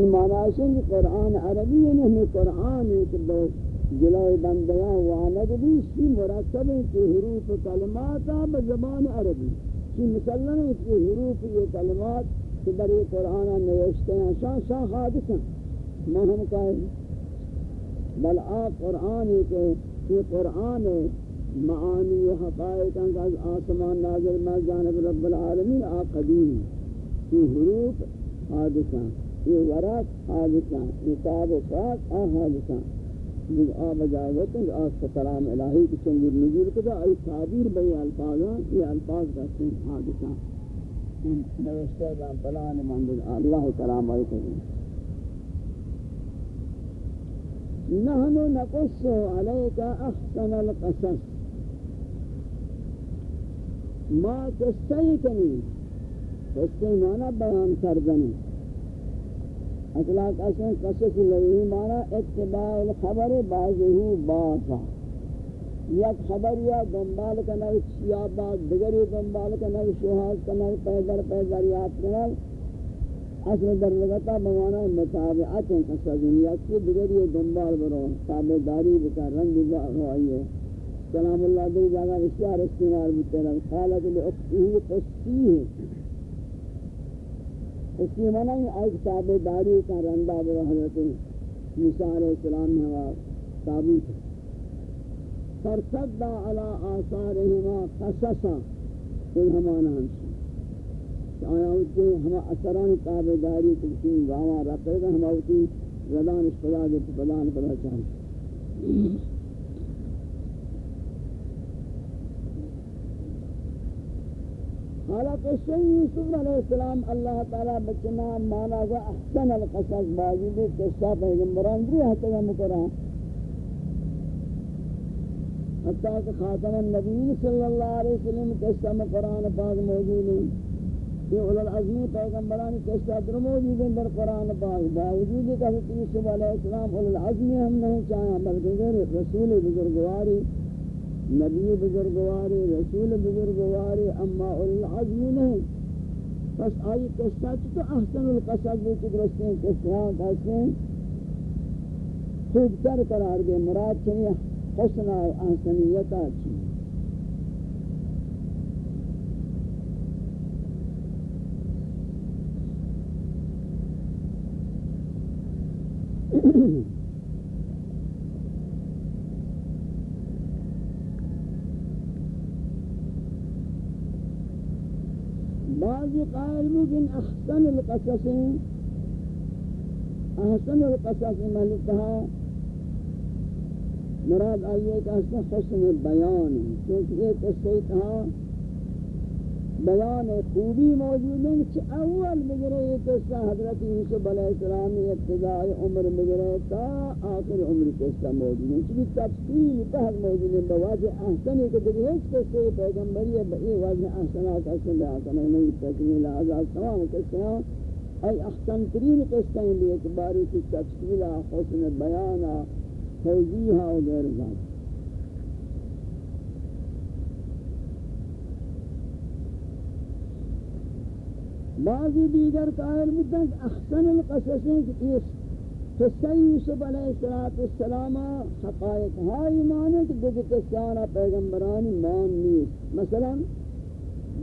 N معنی ہے کہ قرآن عربی نہیں قرآن ہے کہ جلوی بندیاں واند بھی سی مرتب ہے کہ حروف کلمات آب زبان عربی. سی مسلم ہے کہ حروف یہ کلمات کہ در یہ قرآن نوشتے ہیں شاہ شاہ حادث ہیں میں ہم کہے بل آپ قرآن ہے کہ یہ قرآن ہے معانی و حقائق از آسمان نازل ما جانب رب العالمین، آ قدیم. یہ حروف حادثہ یہ ورق حادثہ تاب و پاک آ حادثہ۔ جب آب جائے ہوتے ہیں آج کا الہی کی چنگر نزول کتا ای تعبیر بئی الفاظاں یہ الفاظ کہتے ہیں حادثہ۔ نوشتے ہیں پلان مندل اللہ کلام آئی کریں نحن نقص عليك احسن القصص۔ ما قصے کنی قصے معنی بیان کردنی۔ اطلاق اسن قصص لوہی مانا اتباع الخبر بعضه باطا یک خبر یا دنبال کنر یا بعد دگری دنبال کنر شہاد کنر پیدر پیدر یاد کنر اصل در لگتا بمانا متابعت ہیں قصص یا کی دگری دنبال برو تابداری بکر رنگ ہوئی سلام اللہ دی جاگہ اشیار استعمال بکر خالت لعقی قصی ہے اس کی منع آج تابع داری کا رندہ برا حضرت موسیٰ علیہ السلام نے ہوا تابوت فرصد علی آثارہما قصصا، کوئی ہمانا ہمشی آیا ہوتے ہما اثران تابع داری کسی گاوان رکھے گا ہما ہوتی ردان اس پدا دے پدان پدا چاہتے حالا قصہ یوسف علیہ السلام اللہ تعالی بچنا مانا و احسن القصص باجی بھی قصہ پیغمبران بھی حتی ہم قرآن حتی کہ خاتم النبی صلی اللہ علیہ وسلم قصہ میں قرآن پاک موجود ہے یہ اول العظمی پیغمبران قصہ در موجود ہیں در قرآن پاک باوجود کہ حضرت یوسف علیہ السلام اول العظمی ہم نہیں چاہاں بلکہ رسول بزرگواری نبی بزرگواری، رسول بزرگواری، اما العظم نہیں بس آئی قصہ تو احسن القصد بھی چک رستے ہیں قصہ کہتے ہیں خوب تر قرار دے مراد چنی حسن احسنیتا چی Mm-hmm. بعضی قائل ممکن احسن القصص احسن القصص ملکہ، مراد آئیے کہ احسن حسن بیان کیونکہ یہ قصہ تھا بیان خوبی موجود ہے کہ اول بگرے یہ قصہ حضرت یوسف علیہ السلام ابتدائی عمر بگرے تا آخر عمر قصہ موجود ہے چلی تفصیل پہل موجود ہے، بواجہ احسن ہے کہ دیکھ اس قصہ پیغمبری ہے، بئی واجہ احسنات احسن لے آتا نہیں تکمیل آزاد تمام قصہ ای احسن ترین قصہ ہیں بھی اعتباری کی تفصیل، حسن بیان، توضیح و غیر ذات بعضی دیگر قائل بودن احسن القصصیں کہ اس قصہ یوسف علیہ السلام حقائق ہائی مانے کہ دیکھ قصیانا پیغمبرانی مان نیست. مثلا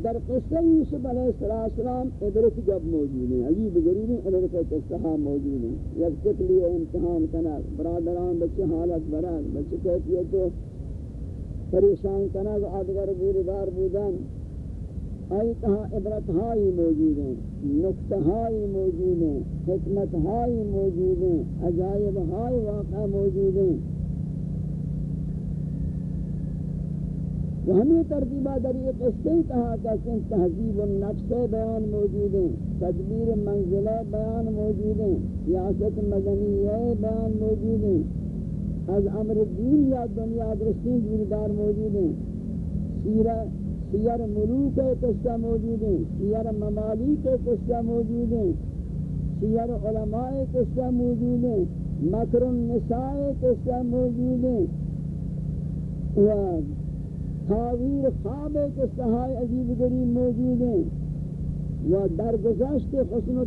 در قصہ یوسف علیہ السلام عبرت جب موجود ہیں عجیب غریب ہیں عبرت قصہ موجود ہیں یک تکلی امتحان کنک برادران بچے حالت براد بچے کہتی ہے تو پریشان کنک آدگر بیردار بودن. آئی کہاں عبرت ہائی موجود ہیں، نقطہ ہائی موجود ہیں، حکمت ہائی موجود ہیں، عجائب ہائی واقع موجود ہیں۔ وہ ہمیں ترتیبہ در یہ قصے کہا کہ تہذیب النفس بیان موجود ہیں، تدبیر منزلہ بیان موجود ہیں سیاست مدنیہ بیان موجود ہیں۔ از امر دین یا دنیا درستین دیردار موجود ہیں۔ سیرہ سیر ملوک کے قصہ موجود ہیں سیر ممالک کے قصہ موجود ہیں سیر علماء قصہ موجود ہیں مکر النساء قصہ موجود ہیں تاویر خواب قصہ عجیب غریب موجود ہیں و درگزشت حسن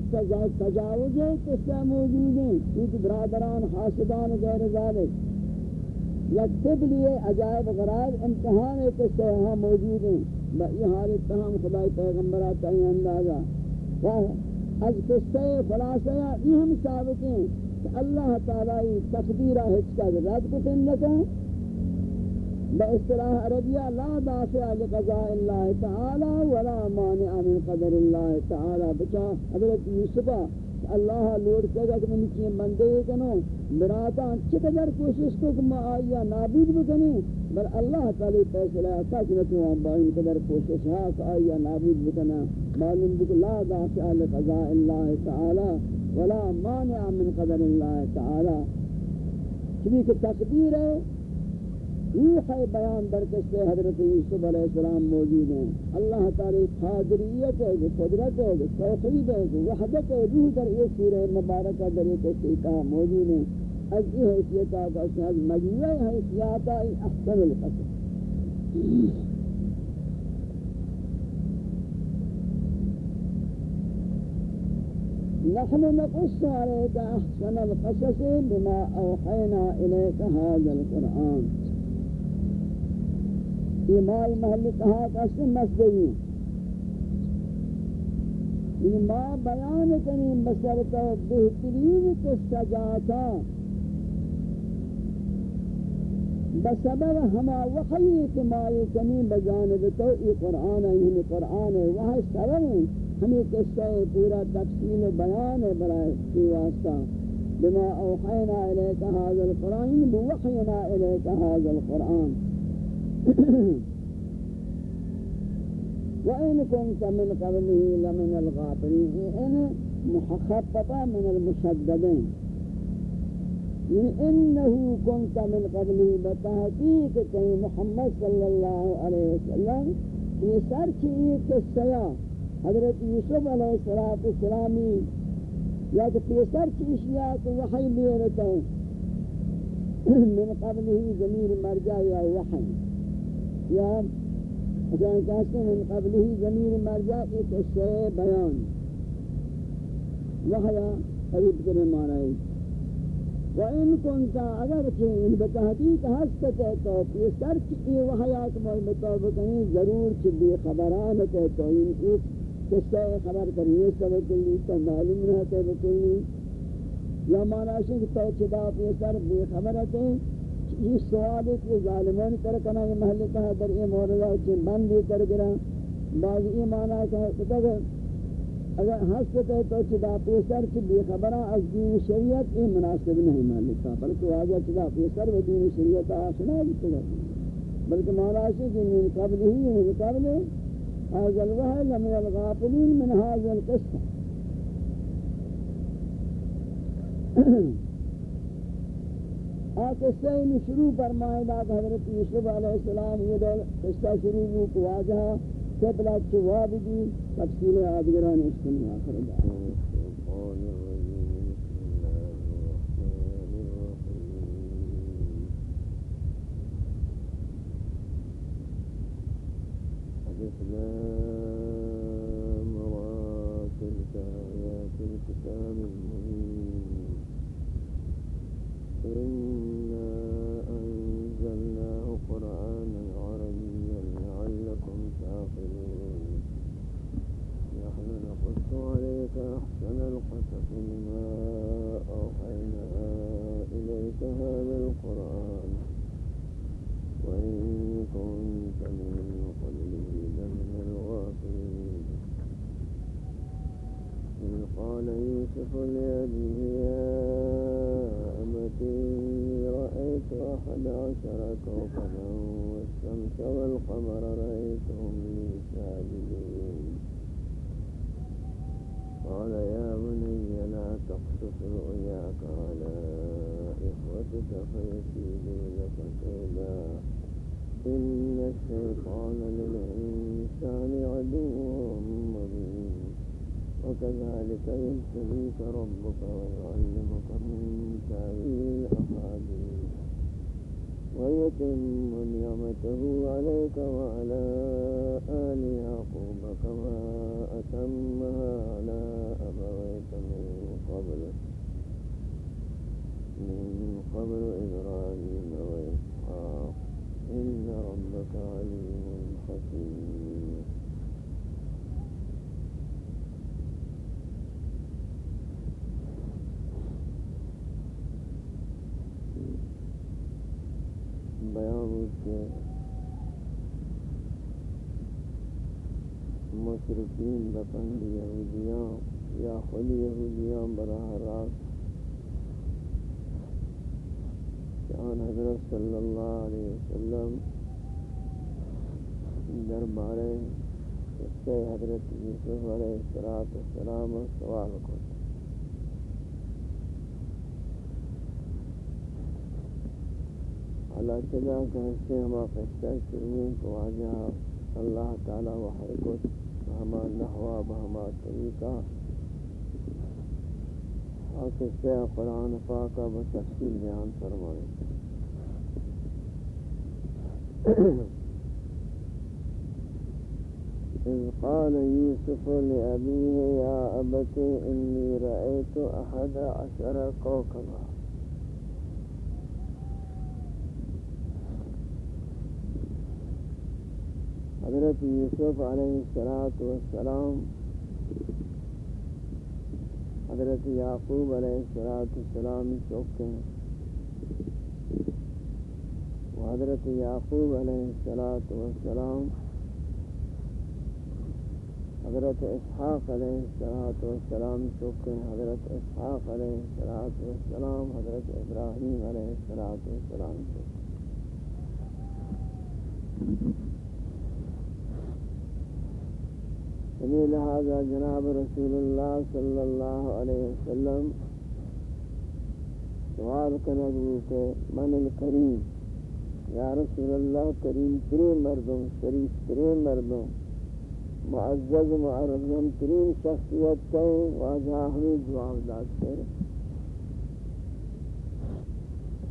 تجاوز قصہ موجود ہیں، کیونکہ برادران حاسدان غیر ذالک یا تبلی عجائب غرائب امتحان قصہ یہاں موجود ہیں۔ بئی حال اتحام خدای پیغمبرات تعین اندازہ۔ از قصہ خلاصہ یہ ہم ثابت ہیں کہ اللہ تعالی تقدیرہ ہچکا رد کتن کو تنکا باصطلاح عربیہ لا دافع لقضاء اللہ تعالی ولا مانع من قدر اللہ تعالی۔ بچا حضرت یوسفہ اللہ لوڑ سگا کہ من کی بندے کنو براتا چقدر کوشش کو کہ ما آیا نابود بکنی بل اللہ تعالی فیصلہ تھا کہ تو ہم با قدر کوشش ہے کہ آیا نابود بکنا معلوم بک لا دافع لقضاء اللہ تعالی ولا مانع من قدر اللہ تعالی۔ چونکہ تقدیر ہے روح بیان در حضرت یوسف علیہ السلام موجود ہیں۔ اللہ تعالی قادریت ہے، قدرت ہے، توحید ہے، وحدت ہے، روح در یہ سورہ مبارکہ در یہ قصے موجود ہیں۔ از یہ حیثیت آگا اس از مجموعہ حیثیات احسن القصر نحن نقص عليك أحسن القصص بما أوحينا إليك هذا القرآن۔ ایمائی محل کہا کسی مسجدی ایما بیان کنیم بسرتا بہترین قصہ جاتا بسبب ہما وحی اتماعی کنیم بجانب تو ای قرآن ہے یعنی قرآن ہے وہی سبب ہیں ہمیں قصہ پورا تفصیل بیان ہے برای کی واسطہ۔ بما اوحینا الیک هذا القرآن، بوحینا الیک هذا القرآن۔ وإن كنت من قبله لمن الغافلين إن محخفة من المشددين. إنه كنت من قبله بتحقيق كي محمد صلى الله عليه وسلم في سرچ ایک قصہ حضرت یوسف علیہ السلام یا کہ في سرچ اشیاء کو وحی من قبله ضمیر مرجع یا وحی یا جان کہتے ہیں من قبله ضمیر مرجع ایک قصہ بیان. وحیا قریب کرے مانا ہے وَإِن كُنْتَ اگر کہ ان بتحقیق ہستتے تو یہ سرچ یہ وحیات مطابق ہیں ضرور چھ بے خبران ہے تو ان ایک قصہ خبر کریے سب کلی تو معلوم رہتے بکلی یا مانا ہے کہ تو چدا یہ سر بے خبرت ہے یہ سوال ہے کہ ظالمان کر کنا یہ محل کا در یہ موردہ چن بند کر گرا، بعض یہ معنی ہے اگر ہستے تو چدا پیسر چھ بے خبرہ، از دین شریعت یہ مناسب نہیں محل کا، بلکہ واجہ چدا پیسر و دین شریعت آسنا ہے بلکہ معنی ہے کہ من قبل ہی، من قبل هذا الوحي لمن الغافلين من هذا القصة قصہ ان شروع فرمائے دا حضرت یوسف علیہ السلام یہ دول قصہ شروع ہوا کو واجہ قبلہ جواب دی تفصیل آدگران اس کو آخر دعوان مشرقین یہودیاں یا خود یہودیاں براہ راست آن حضرت صلی اللہ علیہ وسلم دربارے قصہ حضرت یوسف علیہ السلام السلام سوال کو اللہ چلا کہتے ہما قصہ شروع کو آجا اللہ تعالی وحی کو بہما نحوہ بہما طریقہ۔ اور قصہ قرآن پاکہ بتفصیل بیان فرمائے۔ إذ قال يوسف لأبيه يا أبت إني رأيت أحد عشر كوكبا حضرت یوسف علیہ السلام حضرت یعقوب علیہ السلام چوکے حضرت یعقوب علیہ السلام حضرت اسحاق علیہ السلام چکے حضرت اسحاق علیہ السلام حضرت ابراہیم علیہ السلام چکے ہمیں لہذا جناب رسول اللہ صلی اللہ علیہ وسلم. سوال کرنے کے من الکریم یا رسول اللہ کریم ترین مردم، شریف ترین مردم، معزز، معرضم ترین شخصیت کہیں واجہ ہمیں جواب داد کریں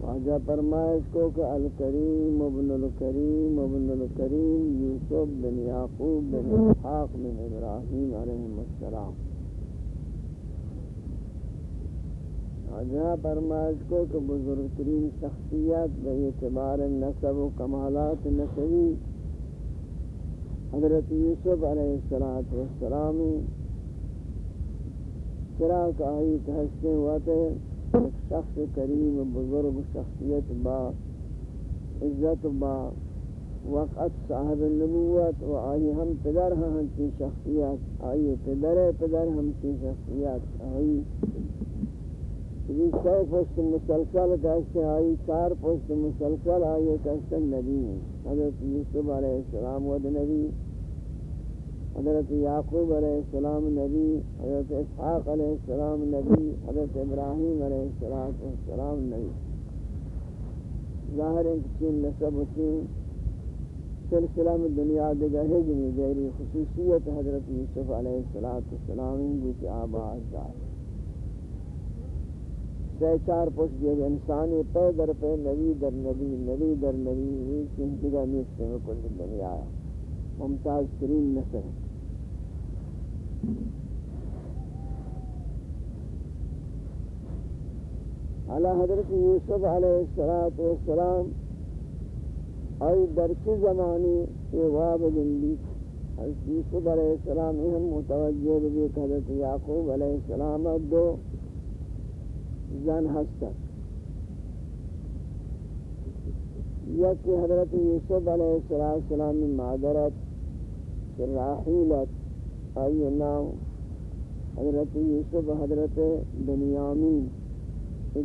واجہ فرمائش کو کہ الکریم ابن الکریم ابن الکریم یوسف بن یعقوب بن اسحاق بن ابراہیم علیہ السلام۔ جہاں فرمائش کو کہ بزرگترین شخصیت بے اعتبار نصب و کمالات نصبی حضرت یوسف علیہ السلام چراغ آئی کہستے ہوا تھے ایک شخص کریم بزرگ شخصیت با عزت با وقت صاحب النبوت و آئی ہم پدر ہم کی شخصیت آئی پدر پدر ہم کی شخصیت آئی یہ سو پشت مسلسل کہتے آئی چار پشت مسلسل آئی کہتے نبی حضرت یوسف علیہ السلام ود نبی حضرت یعقوب علیہ السلام نبی، حضرت اسحاق علیہ السلام نبی، حضرت ابراہیم علیہ السلام نبی۔ ظاہر ہے کہ چین نصب چین سلسلہ میں دنیا دیگر ہے جنہی غیری خصوصیت حضرت یوسف علیہ السلام کی آباد دار سہ چار پوش دیئے انسانی پہ در پہ نبی در نبی نبی در نبی یہ چین دیگا نیستے میں کل دنیا آیا ممتاز ترین نسل. علی حضرت یوسف علیہ السلام آئی در چی زمانی یہ واب جنبی حضرت یوسف علیہ السلام ہم متوجہ بھی حضرت یعقوب علیہ السلام دو زن ہستک یکی حضرت یوسف علیہ السلام مادرت. راحیلت آئی نام؟ حضرت یوسف حضرت بنیامین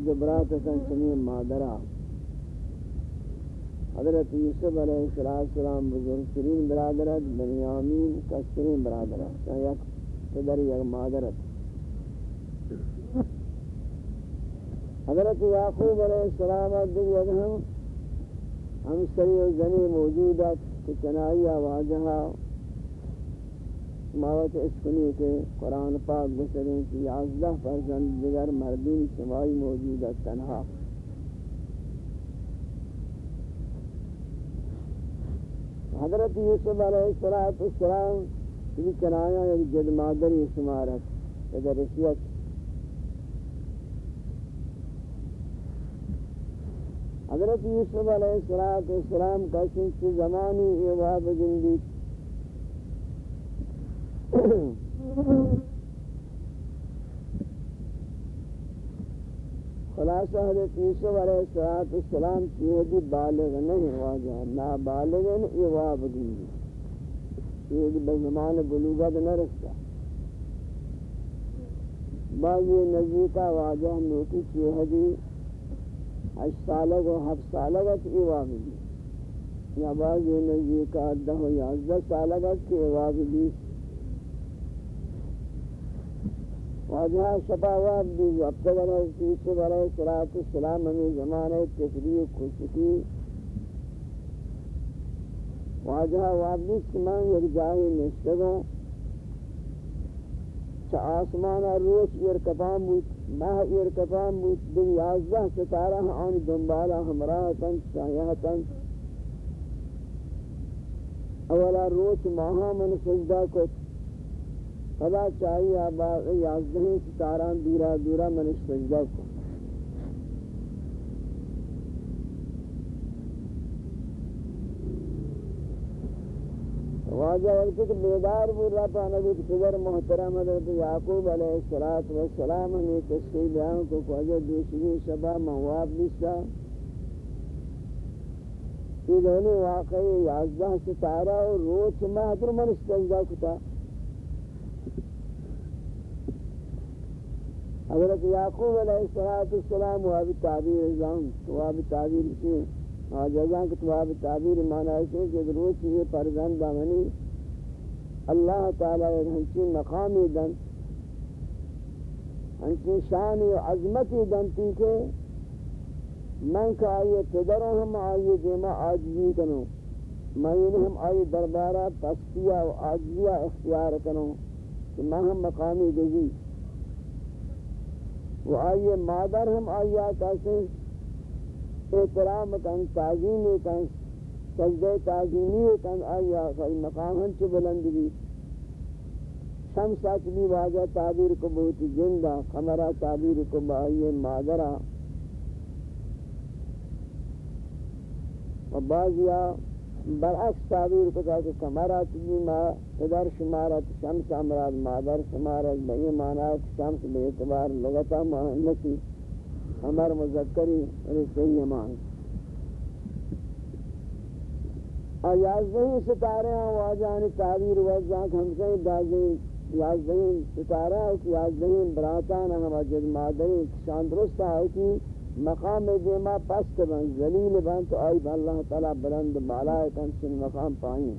جبرات کن سمی مادرہ حضرت یوسف علیہ السلام بزرگ ترین برادرت بنیامین کسرین برادرت یک پدر، یک مادرت حضرت یعقوب علیہ السلام دیگر ہم ہم سری و زنی موجودت کہ چنائی آوازہا ماوت اسکنی کے قرآن پاک بسریں کہ یازدہ فرزند دیگر مردین سمائی موجودت تنہا۔ حضرت یوسف علیہ السلام کی کنایا ایک جد مادری شمارت ادھر رسیت حضرت یوسف علیہ السلام کا سنس زمانی ایواب جندی خلاصہ حضرت یوسف علیہ السلام کی حدی جی بالغ نہیں واجہ نا بالغ نہیں ایواب جندی یہ بزمان جی بلوغت نہ رکھتا۔ بعضی نزدیکہ واجہ نوٹی کی حدی جی، ہشت سالہ و ہفت سالہ کی ایواب دی یا بعض یہ نزدیک آدھا ہو یازدہ سالہ کی ایواب دی واجہ شباواب دی اب تک انہوں سیسو برای صلاة السلام ہمیں زمانے تفریح خوشکی واجہ واب دی سمان یک جاہی نشتگوں چا آسمان روش ارکفان بود، ماہ ارکفان بود، دن یازدہ ستارہ آنی دنبالا ہمراہ تن سایہ تن اولا روش ماہا من سجدہ کت فلا چاہیے آباد یازدہ ستاران دورا دورا من سجدہ کت واجہ وقت کہ بیدار بود رہا پانا بود قدر محترم حضرت یعقوب علیہ السلام ہمیں تشکیل بیان کو کوجہ دوسری شبہ مواب بسا یہ دونی واقعی یازدہ ستارہ اور روچ محضر من استجدہ کتا حضرت یعقوب علیہ السلام وہاں بھی تعبیر ازام وہاں بھی تعبیر کی آجازاں کہ تواب تعبیر معنی ہے کہ روچ یہ پرزند آمنی اللہ تعالی ایک ہنچی مقامی دن ہنچی شانی و عظمتی دنتی کے من کا آئیے قدروں ہم آئیے دیما آجزی کنو میں یعنی ہم آئیے دربارہ تسکیہ و آجزیہ اختیار کنو کہ میں ہم مقامی گزی و آئیے مادر ہم آئیے کیسے احترام کن، تعظیم کن سجدہ تعظیمی کن آیا خیلی مقام ہن چو بلند بھی شمس اچلی واجہ تعبیر کو بہت جندہ قمرہ تعبیر کو بآئی مادرہ و بعضیا برعکس تعبیر کو کہ قمرہ تجی ما ادھر شمارت شمس امراض مادر شمارت بئی معنی شمس بے اعتبار لغتا معنی ہمار مذکری رسئی امان یازدہی ستارے ہیں واجہانی تعبیر وزاں ہم سے دازیں یازدہی ستارہ ہے کہ یازدہی براتان ہم اجد مادری شان درست ہے کہ مقام دیما پست بن ذلیل بن تو آئی اللہ تعالی بلند بالا کن سن مقام پائیں۔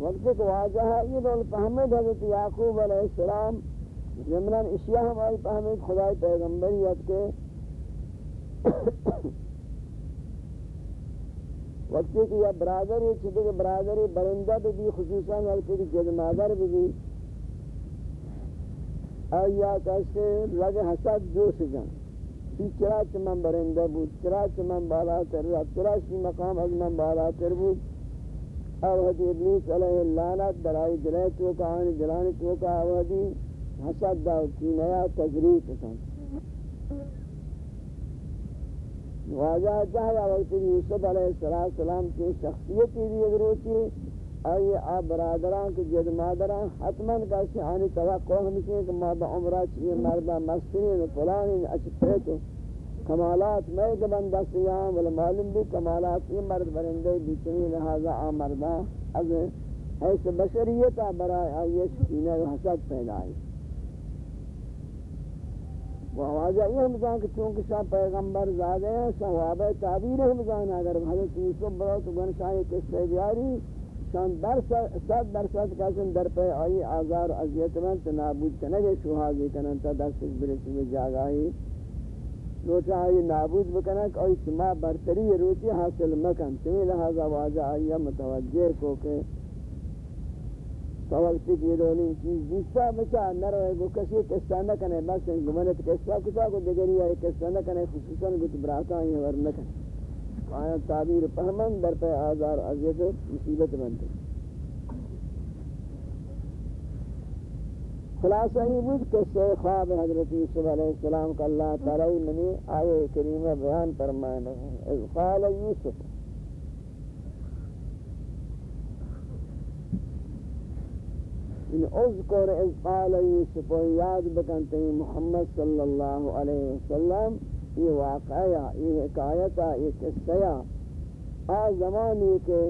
وقت کو واجہ ہے، یہ دول پہمد حضرت یعقوب علیہ السلام زمنان اشیاء ہماری پہمد خدای پیغمبریت کے وقتی کہ یہ برادر یہ چھتے کہ برادر برندہ بھی خصوصاً ہلکے کی جد مادر بھی آیا کہتے لگ حسد جوش جان. تی چرا چمن برندہ بود چرا چمن بالا کر رہا چرا چی مقام از من بالا کر بود. اور حضی ابلیس علیہ اللعنت درائی دلائی تو کا، آنی دلانی تو کا آوازی حسد دا کی نیا تجریب پسند واجہ چاہیا وقت یوسف علیہ السلام کی شخصیتی بھی اگر ہوتی آئیے آپ برادران کے جد مادران، حتماً کسی آنی توقع ہم ہمشہ کہ مادہ عمرہ چیئے مردہ مسترین فلانی اچھتے تو کمالات میں کہ بندہ سیام ولی معلوم بھی کمالات یہ مرد برندے بیچنی، لہذا آمردہ از ایسے بشریتا برای آئیے سکینہ و حسد پیدا آئی۔ وہ واجہ یہ ہمزان کہ چونکہ شاہ پیغمبر زیادہ ہیں صحابہ تعبیر ہمزان اگر حضرت یوسف برو تو گن شاہی قصہ بیاری شان در صد درصد کسن در پہ آئی آزار عذیت من تنابود کنگے شوحازی کنن تا دستش برسی میں جاگائی روچا آئی نابود بکنن کہ آئی سما برتری روچی حاصل مکن. تمی لہذا واجہ آئی متوجہ کو کہ تو وقت کی رولین چیز دیستا بچا نروے گو کسی کستا نہ کنے بس گمنت کستا کتا کو دگری ہے کستا نہ کنے خصوصا گت براتا ہیں ور نہ کنے آیا تعبیر پہمن در پہ آزار عزیز مصیبت بنتے خلاصہ یہ بود کہ خواب حضرت یوسف علیہ السلام کا اللہ تعالی منی آئے کریمہ بیان فرمانا ہے۔ اذ قال یوسف۔ ان اذکر اذ قال یوسف، یاد بکنتے محمد صلی اللہ علیہ وسلم یہ واقعہ یہ حکایتہ یہ قصہ آ زمانی کے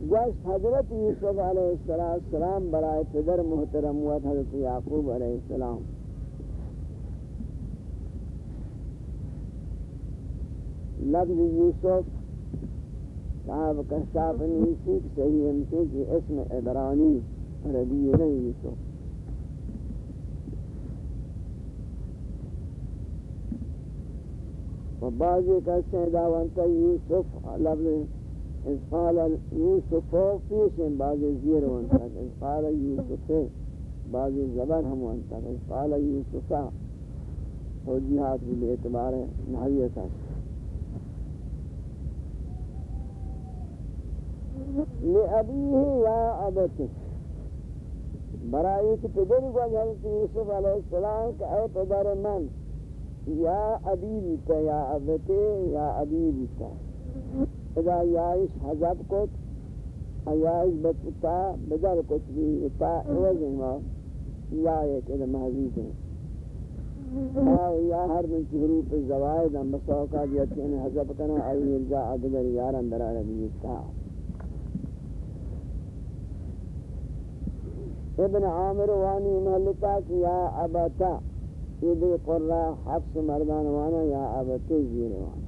گوشت حضرت یوسف علیہ السلام برائے پدر محترم ہوا حضرت یعقوب علیہ السلام لفظ یوسف صاحب کشاف نیسی کہ صحیح امسی کی اسم عبرانی عربی نہیں یوسف و بعضی کہتے ہیں دعوانتا یوسف، لفظ اس قال یوسف فیشن بعضی زیر وانتا اس قال یوسف، بعضی زبر ہم وانتا اس قال یوسف توجیحات بھی اعتبار نحویت ہے لأبیه یا ابتک برای که پدری کو حضرت یوسف علیہ السلام کہ اے پدر من یا ابی بیتا یا ابتے یا ابی بیتا إذا یائش حضب کت یائش بچتا بدل کت بھی تا عوض ما یا ایک ادھا محضیب ہے یا ہر من حروف زوائد ہم بسوکا دیتی ہیں حضب کنا آئی ارجا ادگر یارن در عربی تا ابن عامر وانی محلتا کہ یا ابتا. یہ دے قرآ حفظ مردان وانا یا عبتی زیر وانا.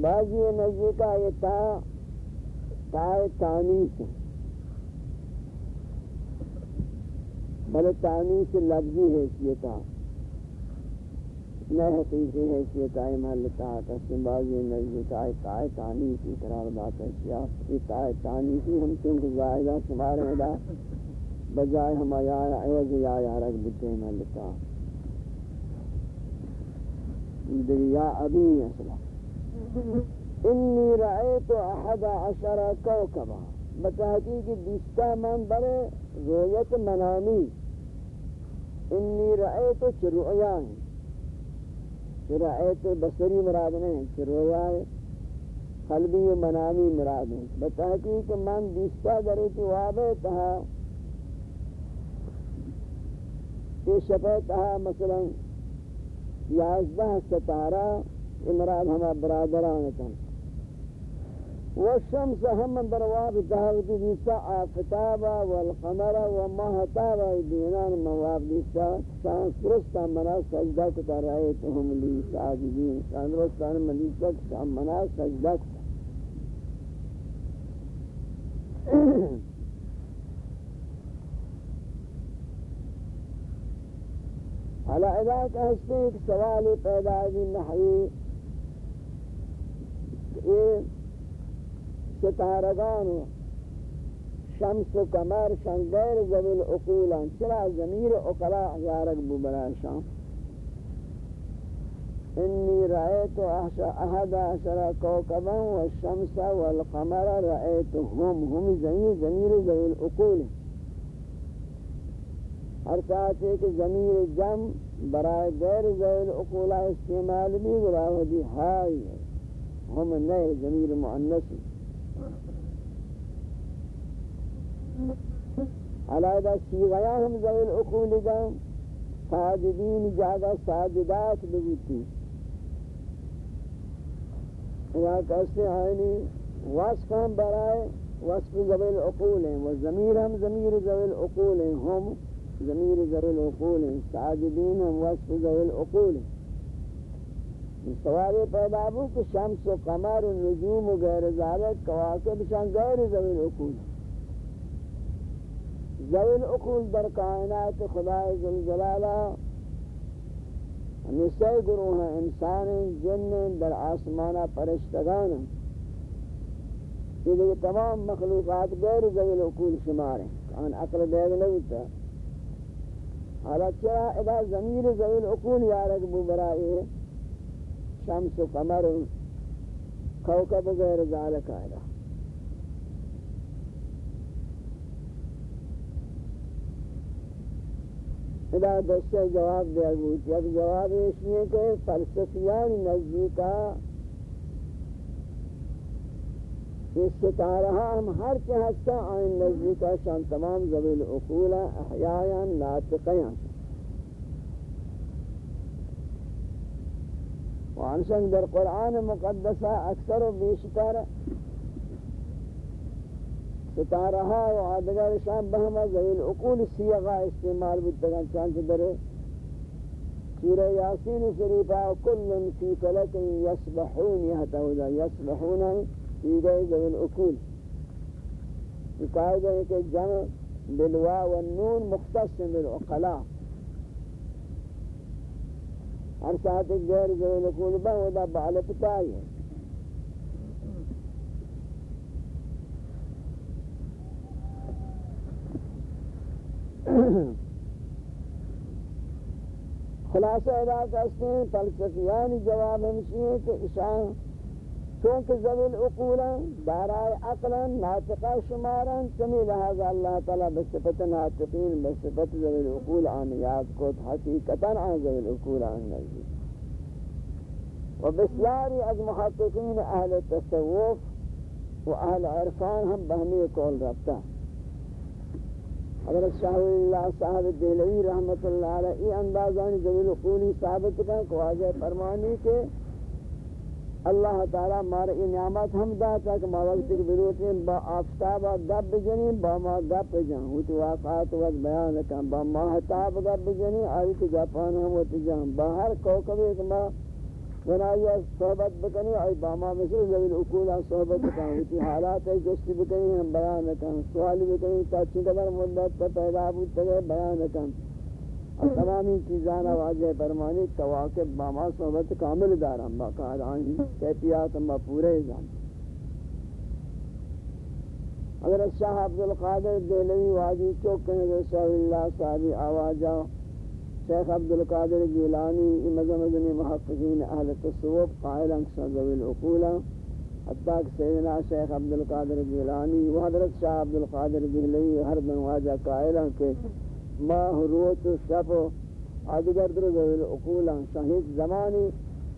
بعضی نزدی کا یہ تا تا تانیس ہے بلے تانیس لفظی ہے اس یہ تا نہ حقیقی حیثیت آئی محلتا قسم بازی نزدیک آئی تائے تانیسی قرار داتا ہے سیاست یہ تائے تانیسی ہم چونکہ زائدہ شمار میں دا بجائے ہم آیا عوض یا یا رک بتے ہیں محلتا یا ابی اصلا انی رأیت احد عشر کوکبا۔ بتحقیق بیستا من برے رویت منامی۔ انی رأیت چرؤیان۔ رأیت بصری مراد نہیں کہ رویا قلبی و منامی مراد ہیں بتحقیق من بیستا درے کی وابے تہا یہ شفہ تہا مثلا یازدہ ستارہ امراد ہما برادران کن والشمس هم من درواب دهوتی دیسا آفتابا والقمر ومهتابا دینان مواب دیسا شان سرستا منا سجدہ کتا رأیتهم لی ساجدین شان رستا من دیسا شان منا سجدہ حالا ادا کہستے ایک سوال پیدا یہ ستارگان شمس و کمر شان غیر ذوی اقولان. چرا ضمیر اقلا یارک بو برا شام انی رأیت احد عشر کوکبا والشمس والقمر رأیتهم هم. ضمیر ضمیر ذوی الاقول ہر ساتھ ایک ضمیر جم برائے غیر ذوی الاقولہ استعمال بھی برائے دی ہائی ہم نئے ضمیر مؤنث علیدہ سیغیا ہم ذوی العقول گا ساجدین جاگا ساجدات بگیتی یا کہتے آئینی وصف ہم برائے وصف ذوی العقول ہیں و ضمیر ہم ضمیر ذوی العقول ہیں، ہم ضمیر ذوی العقول ہیں، ساجدین ہم وصف ذوی العقول ہیں۔ سوال پیدا ہو کہ شمس و قمر و نجوم و غیر ذالک کواکب شان غیر ذوی العقول ذوی العقول در کائنات خدا ذوالجلالہ ہمیں گروہ ہیں انسان، جن در آسمانہ پرشتگان. یہ تمام مخلوقات غیر ذویل عقول شمار ہیں کان عقل دیکھ نہیں ہوتا حالا چرا ادا ضمیر ذویل عقول یارک بو برائی شمس و قمر کوکب غیر ذالک آئے خدا دستے جواب دیا بود. یک جواب اس لیے کہ فلسفیان نزدیکا اس ستارہ ہم ہر کے ہستا آئین نزدیکا شان تمام زبیل أقول احیائیان ناطقیان وانسان در قرآن مقدسہ اکثر و بیشتر ستارہا و آدگر شان بہما ذویل أقول سیغا استعمال بودتگان چانچ درے سورہ یاسین شریفہ کل فی فلک یسبحون یہتہودا یسبحون سیغا ذویل أقول یہ قائدہ ہے کہ جمع بالوا والنون مختص بالعقلاء ہر ساتھ ایک غیر ذویل أقول بہودا بعلفتائی ہے خلاصہ ادا کرتے ہیں، فلسفیانی جواب ہمشی ہے کہ اشان چونکہ زویل اقولا دارائے عقلا ناطقہ شمارا چمی لہذا اللہ تعالی بصفت ناطقین بصفت زویل اقول آنیات کو حقیقتا آن زویل اقول آن نزدی و بسیاری از محققین اہل تصوف و اہل عرفان ہم بہمی کول رفتا حضرت شاہ اللہ صاحب دہلوی رحمت اللہ علیہ ای اندازانی ذویل قولی ثابت کا کہ واضح فرمانی کہ اللہ تعالی مارا ای نعمت ہم داتا کہ ما وقت کے بروتیں با آفتابا گب جنین با ما گب جن ہوتی واقعات وقت بیان کن، با ماہتاب گب جنین آئی کہ جاپان ہم ہوتی جان با ہر کوکب ایک ما بنائی صحبت بکنی آئی باما مثل ذویل اقولا صحبت بکنی ہوتی حالات ہے جستی بکنی ہم بیان کن سوالی بکنی، تا چندر مدت تا پیدا بودتا گئے بیان کن اور تمامی چیزانا واجہ فرمانی تواقب باما صحبت کامل دارم باقار آنی کیفیات ہم پورے جان اگر شاہ عبدالقادر دہلوی واجی چوک چوکنے رسول اللہ صاحبی آواجہ شیخ عبدالقادر گیلانی مزمزنی محققین اہل تصوف قائل انکسا ذوی العقولا حتیٰ کہ سیدنا شیخ عبدالقادر گیلانی و حضرت شاہ عبدالقادر گیلوی ہر دن واجہ قائل کہ ماہ روت شب آدگر در ذوی العقولا شہید زمانی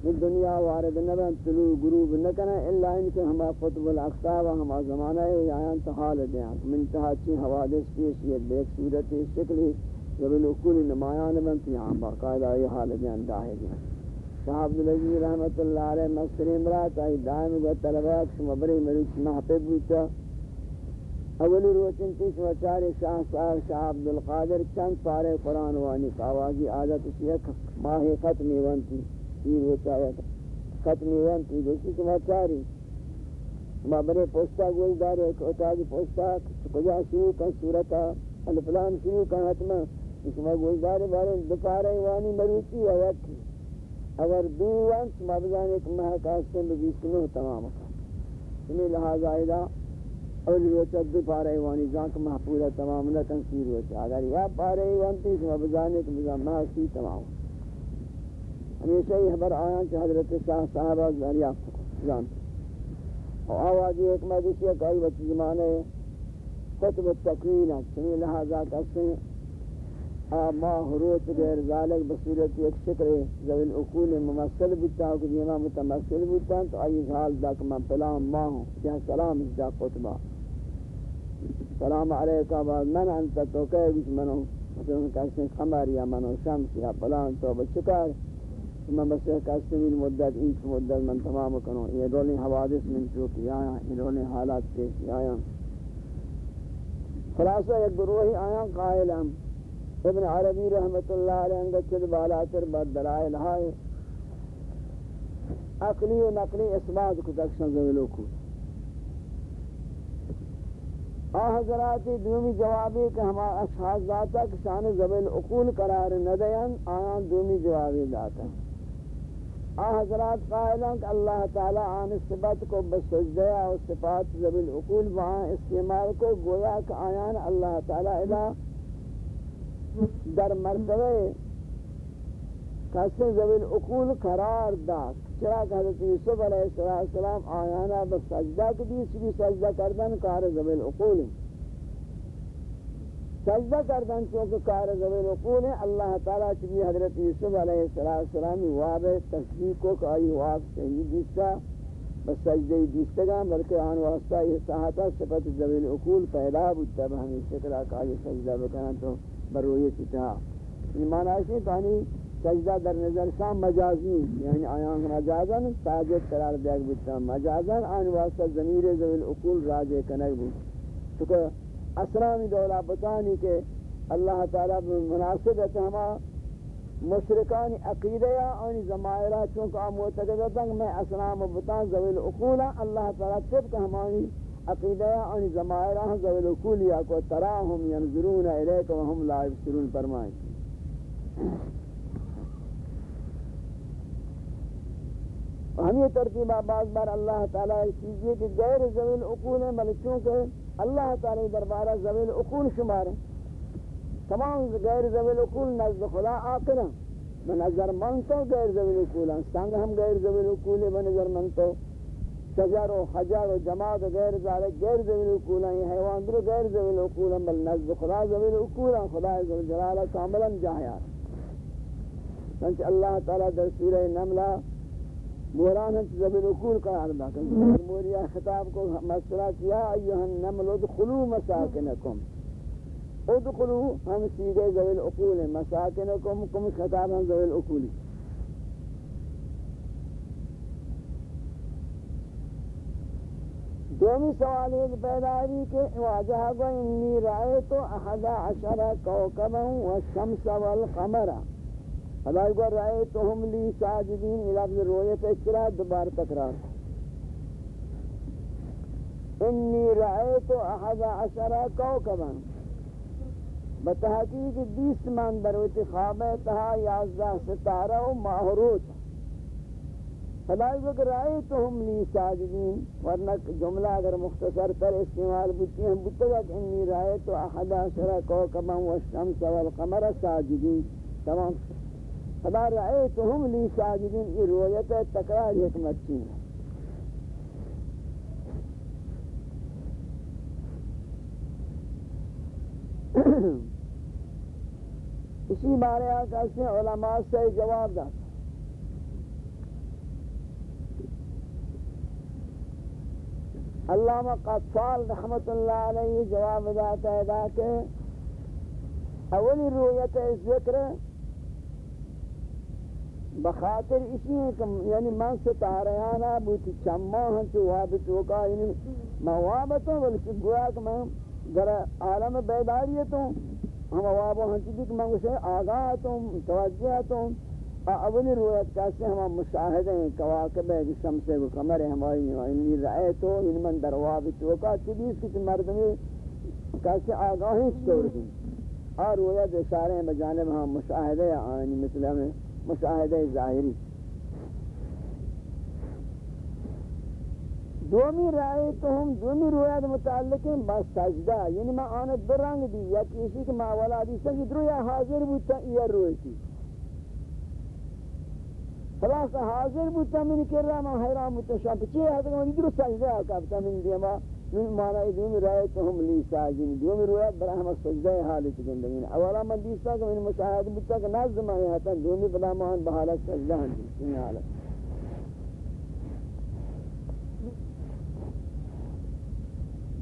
من دنیا وارد نبن طلوع گروب نکنا الا ان کے ہما قطب الاقصاب ہما زمانہ ہے یہاں انتحال دیاں من تحاچی حوادث پیشیت بیک صورت شکلی جب لکل نمایان بنتی ہاں باقاعدہ یہ حال بیان داہے گیا شاہ عبدالعزیز رحمت اللہ علیہ مستر امرات آئی دائم گا طلبات شما بری مریض محبب بوتا اولی روچن تیس و چار شاہ صاحب شاہ عبدالقادر چند پارے قرآن وانی قاواجی عادت اسی ایک ماہ ختمی وانتی یہ روچا ختمی وانتی دوسری شما چاری۔ شما بری پوستا گوئی دار ایک اتاگی پوستا، کجا شروع کا صورتا الفلان شروع کا حتمہ اس میں گزار بارے دکار ایوانی مروچی ہے اگر دو وانس مبزان ایک ماہ کاستے میں بیس کنو تمام۔ سمی لہذا ایدہ اولی وچا دو پارا ایوانی جانک محفوظہ تمام لکن سیر وچا اگر یا پارا ایوان تیس مبزان ایک ماہ سی تمام۔ ہمیشہ یہ خبر آیا کہ حضرت شاہ صاحبہ دریافت جانتے اور آوازی ایک مدیسی ہے کہ آئی وچی زمانے خطب التکوین ہے سمی لہذا کہتے ہیں ما حروت غیر ذالک بصورت ایک شکر ذویل اقول ممثل بودتا ہوں کہ دیما متمثل بودتا، تو آئی حال دا کہ من پلان ما ہوں کیا سلام اس دا قطبہ۔ سلام علیکہ بعد من انتا تو کہے بیش منو، مثلا کہتے ہیں خمر یا منو شمس یا پلان تو بچکار میں بس کہتے ہیں مدت ایک مدت من تمام کنو۔ یہ رولیں حوادث من چوکی آیا یہ رولیں حالات پیش آیا خلاصہ ایک گروہی آیا قائل ہم ابن عربی رحمت اللہ علیہ انگا چل بالاتر بد دلائل ہائے عقلی و نقلی اثبات کو دکشن زویلو کو آ حضرات دومی جوابی کہ ہما اشخاص ذاتا کہ شان زبیل اقول قرار ندین آیان دومی جوابی ذاتا آ حضرات قائلان کہ اللہ تعالی آن صفت کو بسجدہ و صفات زبیل اقول وہاں استعمال کو گویا کہ آیان اللہ تعالی الہ در مرتبہ کسی زبیل اقول قرار داد. چرا کہ حضرت یوسف علیہ السلام آیانا بس سجدہ کی دیس بھی سجدہ کردن کار زبیل اقول. سجدہ کردن چونکہ کار زبیل اقول اللہ تعالیٰ چلی حضرت یوسف علیہ السلام واب تصدیق کو کہ آئی واب صحیح دیستا بس سجدہ دیستگا بلکہ آن واسطہ یہ صحاتہ صفت زبیل اقول پیدا بودتا بہمی شکرہ کہ آئی سجدہ بکنا تو بروی چتا ایمان آشی کہانی سجدہ در نظر شام مجازی یعنی آیان مجازن ساجد قرار دیگ بیتا. مجازن آن واسطہ ضمیر ذویل اقول راجے کنگ بود. چکہ اسلامی دولا بتانی کہ اللہ تعالیٰ مناسب ہے ہما مشرکانی عقیدہ یا آنی زمائرہ، چونکہ آم معتقدتا میں اسلام بتان ذویل اقولا اللہ تعالیٰ طبق ہمانی عقیدہ یا آنی زمائرہ ذویل اقولیا کو تراہم ینظرون الیک وهم لا یبصرون فرمائیں۔ ہم یہ ترتیبہ بعض بار اللہ تعالیٰ چیزیں کہ غیر زویل اقول ہیں بلکہ چونکہ اللہ تعالیٰ دربارہ زویل اقول شمار ہیں۔ تمام غیر زویل اقول نزد خدا آقل ہیں۔ بنظر من تو غیر زویل اقول ہیں، سنگ ہم غیر زویل اقول ہیں بنظر من تو شجر و حجر و جماعت غیر ذالک غیر زویل اقول ہیں حیوان در غیر زویل اقول ہیں بل نزد خدا زویل اقول ہیں خدا جلالہ کاملا جاہیات سنچ اللہ تعالیٰ در سورہ نملہ موران ہے زبر اکول قرار دا کہ موریا خطاب کو، مسئلہ کیا؟ ایوہ النمل ادخلو مساکنکم. ادخلو ہم سیدھے زبر اکول ہیں مساکنکم، کم خطاب ہم زبر اکولی دومی سوال ایک پیدا ہے کہ واجہ کو انی رائے تو احد عشر کوکبا والشمس والقمرہ خدای کو رائے تو ہم لی ساجدین لفظ رویت اچرا دوبار تکرار. انی رائے تو احد عشرہ کوکبا. بتحقیق بیس من بروت خواب تہا یازدہ ستارہ و ماہروت خدای کو رائے تو ہم لی ساجدین، ورنہ جملہ اگر مختصر تر استعمال بودتی ہیں بودتا کہ انی رائے تو احد عشرہ کوکبا والشمس والقمر ساجدین۔ تمام۔ خدا رأیتهم لی ساجدین، یہ رویت تکرار حکمت چین ہے۔ اسی بارے آقا سے علماء سے جواب داتا علامہ قطفال رحمت اللہ علیہ جواب داتا ہے کہ اولی رویت ذکر بخاطر اسی ہے کہ یعنی من ستاریانا بوتی چمہ ہن تو وابت ہوگا یعنی میں وابت ہوں، بلکہ گویا کہ میں در عالم بیداریت ہوں۔ ہم وابو ہن چیزی کہ میں اسے آگاہت ہوں توجہت ہوں اولی رویت کیسے ہم مشاہدہ ہیں کواکب ہے کہ شمس و قمر ہے ہماری انی رأیت ہوں یعنی من در وابت ہوگا کچھ مردمی کیسے آگاہی سکور دی اور رویت اشارے ہیں بجانب ہم مشاہدہ آئینی مثل ہمیں مشاہدہ ظاہری دومی رائے تو ہم دومی رویت متعلق ہیں بس سجدہ یعنی میں آنت برنگ دی یا کسی کہ ماولا دی سنگی درویہ حاضر بودتا یہ روی تھی خلاص حاضر بودتا من رہا میں حیران بودتا شاہ پچھے ہے تو من درو سجدہ آکابتا من دیما من معنی دومی رایت ہم لی ساجین. دومی روایت برای ہم سجدہ حالت گندگین اولا من دیستا کہ من مشاہد بودتا کہ نازم آئی حتا دومی بلا مان بحالت سجدہ ہم دیستی حالت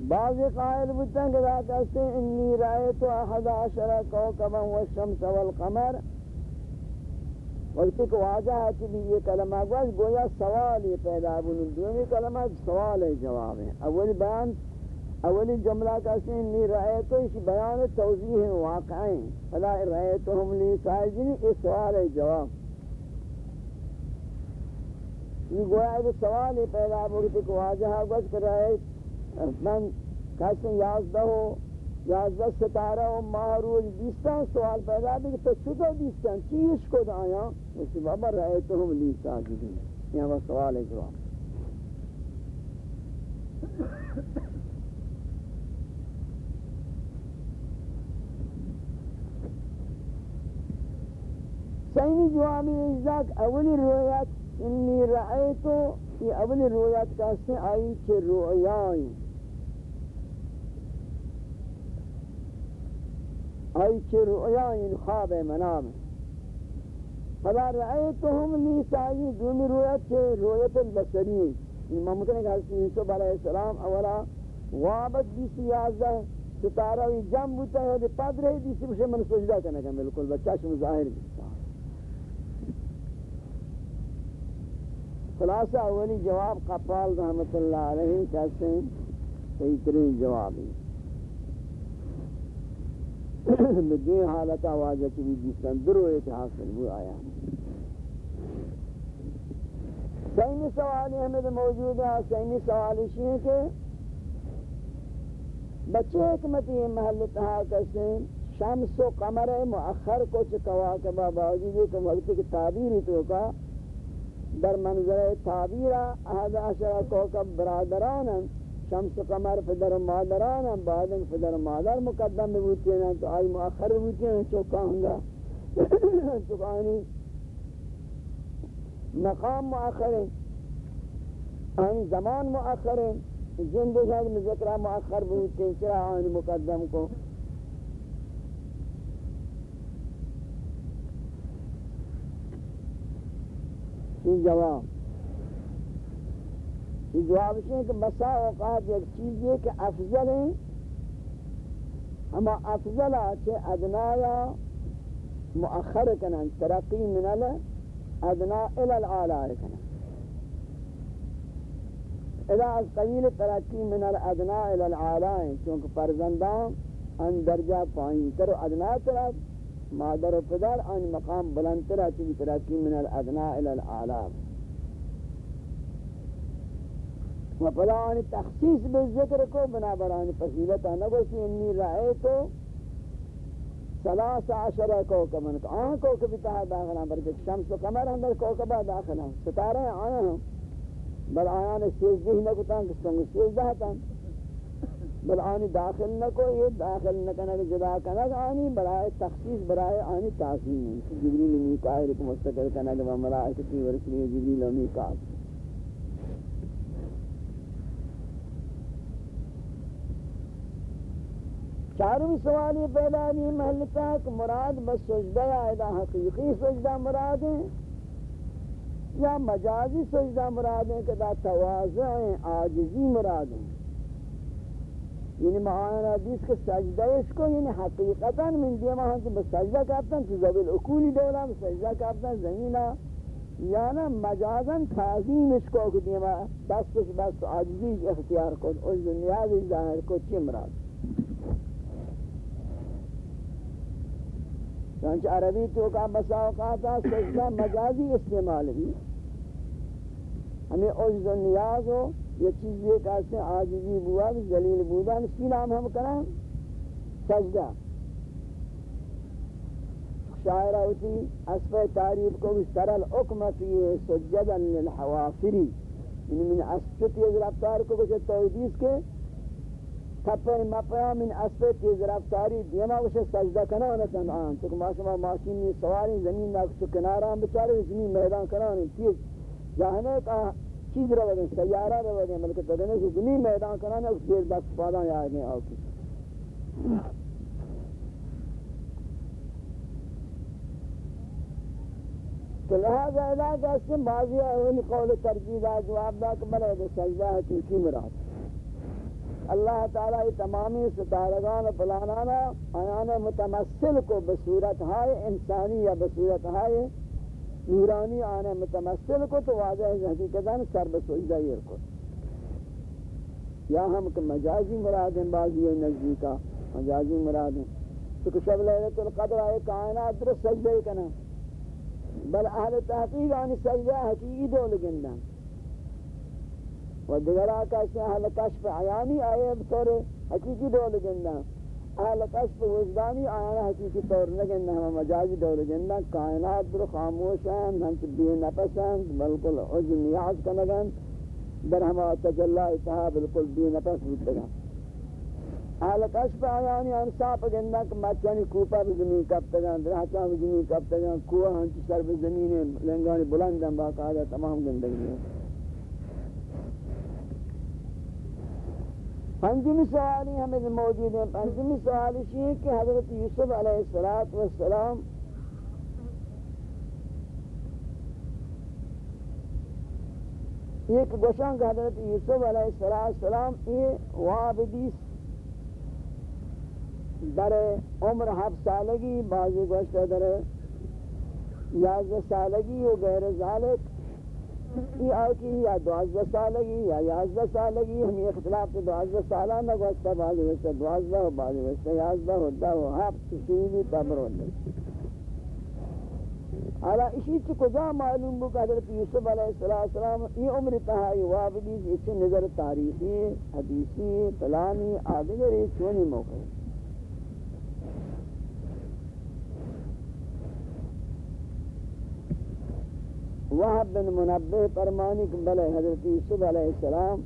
بعض قائل بودتا کہ ذات اسے انی رایت احد عشر کوکبا والشمس والقمر وقتی کو واجہ ہے کہ یہ کلمہ گوش گویا سوال یہ پیدا بنو دومی کلمہ سوال ہے جواب ہے۔ اولی بیان، اولی جملہ کسی انی رأیتو اس بیان توضیح واقعیں فلا رأیتو ہم لی سائجنی اس سوال ہے جواب۔ یہ گویا ہے سوال یہ پیدا بنو کو واجہ ہے۔ گوش کر رہے من کہتے ہیں یازدہ ہو یازدہ ستارہ و ماہ روز بیستان سوال پیدا بھی کہ تو چھتا بیستان چیز کو دایا اسی بابا رہے تو ہم لیسا جدی یہاں وہ سوال ہے جواب سینی جوابی ازداد اولی رویت انی رأیتو یہ اولی رویت کہتے ہیں آئی چھے رویائی آئی چھے رویائی خواب منام۔ فلا رأیتهم لی لیسائی دومی رویت چھے رویت البصری یہ ممکن ہے کہ حضرت یوسف علیہ السلام اولا وابت بیسی یازدہ ستارہ وی جم بوتا ہے پادرے دیسی بشے من سجدہ کرنے کا ملکل بچہ شم ظاہر بیتا خلاصہ اولی جواب قفال رحمت اللہ علیہ کہتے ہیں صحیح ترین جواب ہے۔ بدوی حالت آوازہ کی بھی جسن درو حاصل وہ آیا۔ سینی سوالی ہمیں موجود ہے، سینی سوالی شیئے کہ بچے حکمتی محل تہا کہتے ہیں، شمس و قمر مؤخر کو چکوا کے باوجود جی، یہ کہ وقت کی تعبیری تو کا در منظر تعبیرا احد عشر کوکب برادرانا شمس و قمر فدر مادرانا بعدن فدر مادر مقدم بوتی ہیں تو آئی مؤخر بوتی ہیں چوکا ہنگا چوکانی. مقام مؤخر. ہیں آنی زمان مؤخر. ہیں جن دے شاید مذکرہ مؤخر بوتی ہیں چرا آنی مقدم کو؟ جواب. یہ جواب ہے کہ بسا اوقات ایک چیز یہ کہ افضل ہے ہما افضل آچے ادنایا مؤخر کنن، ترقی من ادنا الالعالا کنن. اذا از قبیل ترقی من الادنا الالعالا ہیں چونکہ پرزندان ان درجہ پائیں تر ادنا ترقی مادر و پدر آن مقام بلندتر چلی ترقی من الادنا الى العالم و پدا آن تخصیص به ذکر کو بنابر آن فضیلتا نگوشی، انی رائے تو سلاس عشر کوکبن آن کوکبی تحت داخلان بلکہ شمس و قمر اندر کوکبہ داخلان ستارے آیا ہم بل آیان سیزدہ نکتان کسکنگ سیزدہ تن بل آنی داخل نہ کو یہ داخل نہ کرنا جدا کرنا آنی. برائے تخصیص برائے آنی تعظیم ہے جبریل میکائل کو مستقل کرنا کہ ملائکتی ورسلی جبریل و میکائل چاروں سوال یہ پیدا نہیں محل تک مراد بس سجدہ یا حقیقی سجدہ مراد ہے یا مجازی سجدہ مراد ہے کہ دا تواضع عاجزی مراد ہے یعنی معاین حدیث کے سجدہ اس کو یعنی حقیقتا من دیما ہم تو سجدہ کرتا ہم تو زبیل اکولی دولا بس سجدہ کرتا زمینہ، یا نا مجازن تعظیم اس کو کہ دیما بس کچھ بس عاجزی اختیار کو اس نیاز ظاہر کو چی مراد؟ چانچہ عربی تو کا بسا اوقاتا سجدہ مجازی استعمال بھی۔ ہمیں عجز و نیاز ہو، یہ چیز یہ کہتے ہیں آجزی بوا ذلیل بودا اسی نام ہم کریں۔ سجدہ۔ شاعرہ ہوتی اسف تعریف کو بھی سرل اکمت یہ سجدا للحوافری۔ یعنی من اسف تیز رفتار کو کچھ توجیز کے تپر مپیا من اسف تیز رفتاری دیما کچھ سجدہ کنا ہونا تنعان تو ما شما ماشین ماشینی سواری زمین ناک تو کنارا ہم زمین میدان کنا ہونا تیز جاہنے کا چیز رو بگن سیارہ رو بگن بلکہ تدنے سے دنی میدان کرانے اس دیر دست پادان یا آگے آو کی تو لہذا ادا کہ اس بازی اول قول ترجیح دا جواب دا کہ بلے دے سجدہ حقیقی مراد. اللہ تعالی تمامی ستارگان و پلانانا آیان متمثل کو بصورت ہائے انسانی یا بصورت ہائے نورانی آنے متمثل کو تو واضح حقیقتاً سر بسوجدہ یہ کو۔ یا ہم کہ مجازی مراد ہیں بعضی نزدیکا مجازی مراد ہیں۔ تو کہ شب لیلت القدر آئے کائنات در سجدہ کنا۔ بل اہل تحقیق آنی سجدہ حقیقی دو لگندن۔ و دیگر آکا اس اہل کشف عیانی آئے بطور حقیقی دول گندہ۔ اہل قصف وجدانی آیانا حقیقی طور نگندہ، ہم مجازی دول گندہ۔ کائنات در خاموش ہیں، ہم بے نفس ہیں، بلکل عجم نیاز کنگن در ہما تجلہ اتحا بالکل بے نفس بودتا اہل کشف آیانی انصاف گندہ کہ مچانی کوپا بھی زمین کب تگان درہچان بھی زمین کب تگان کوہ ہنچی سر بھی زمین لنگانی بلندن باقاعدہ تمام گندگی ہیں۔ پنجمی سوالی ہمیں موجود ہیں پنجمی سوالی یہ ہے کہ حضرت یوسف علیہ السلام ایک گوشان کہ حضرت یوسف علیہ السلام یہ وابدیس در عمر ہفت سالگی بعضی گوشت در یازدہ سالگی و غیر ذالک یہ آئی یا دوازدہ سالگی یا یازدہ سالگی ہم اختلاف تو دوازدہ سالہ نہ گوشتا بعضی گوشتا دوازدہ ہو بعضی گوشتا یازدہ ہو دا ہو ہفت سیدی تبر ہو حالا اسی چی کجا معلوم بو کہ حضرت یوسف علیہ السلام یہ عمر تہائی وابدی اسی نظر تاریخی، حدیثی، فلانی آدھگر چونی موقع ہے۔ وحب بن منبہ فرمانی کہ بلے حضرت یوسف علیہ السلام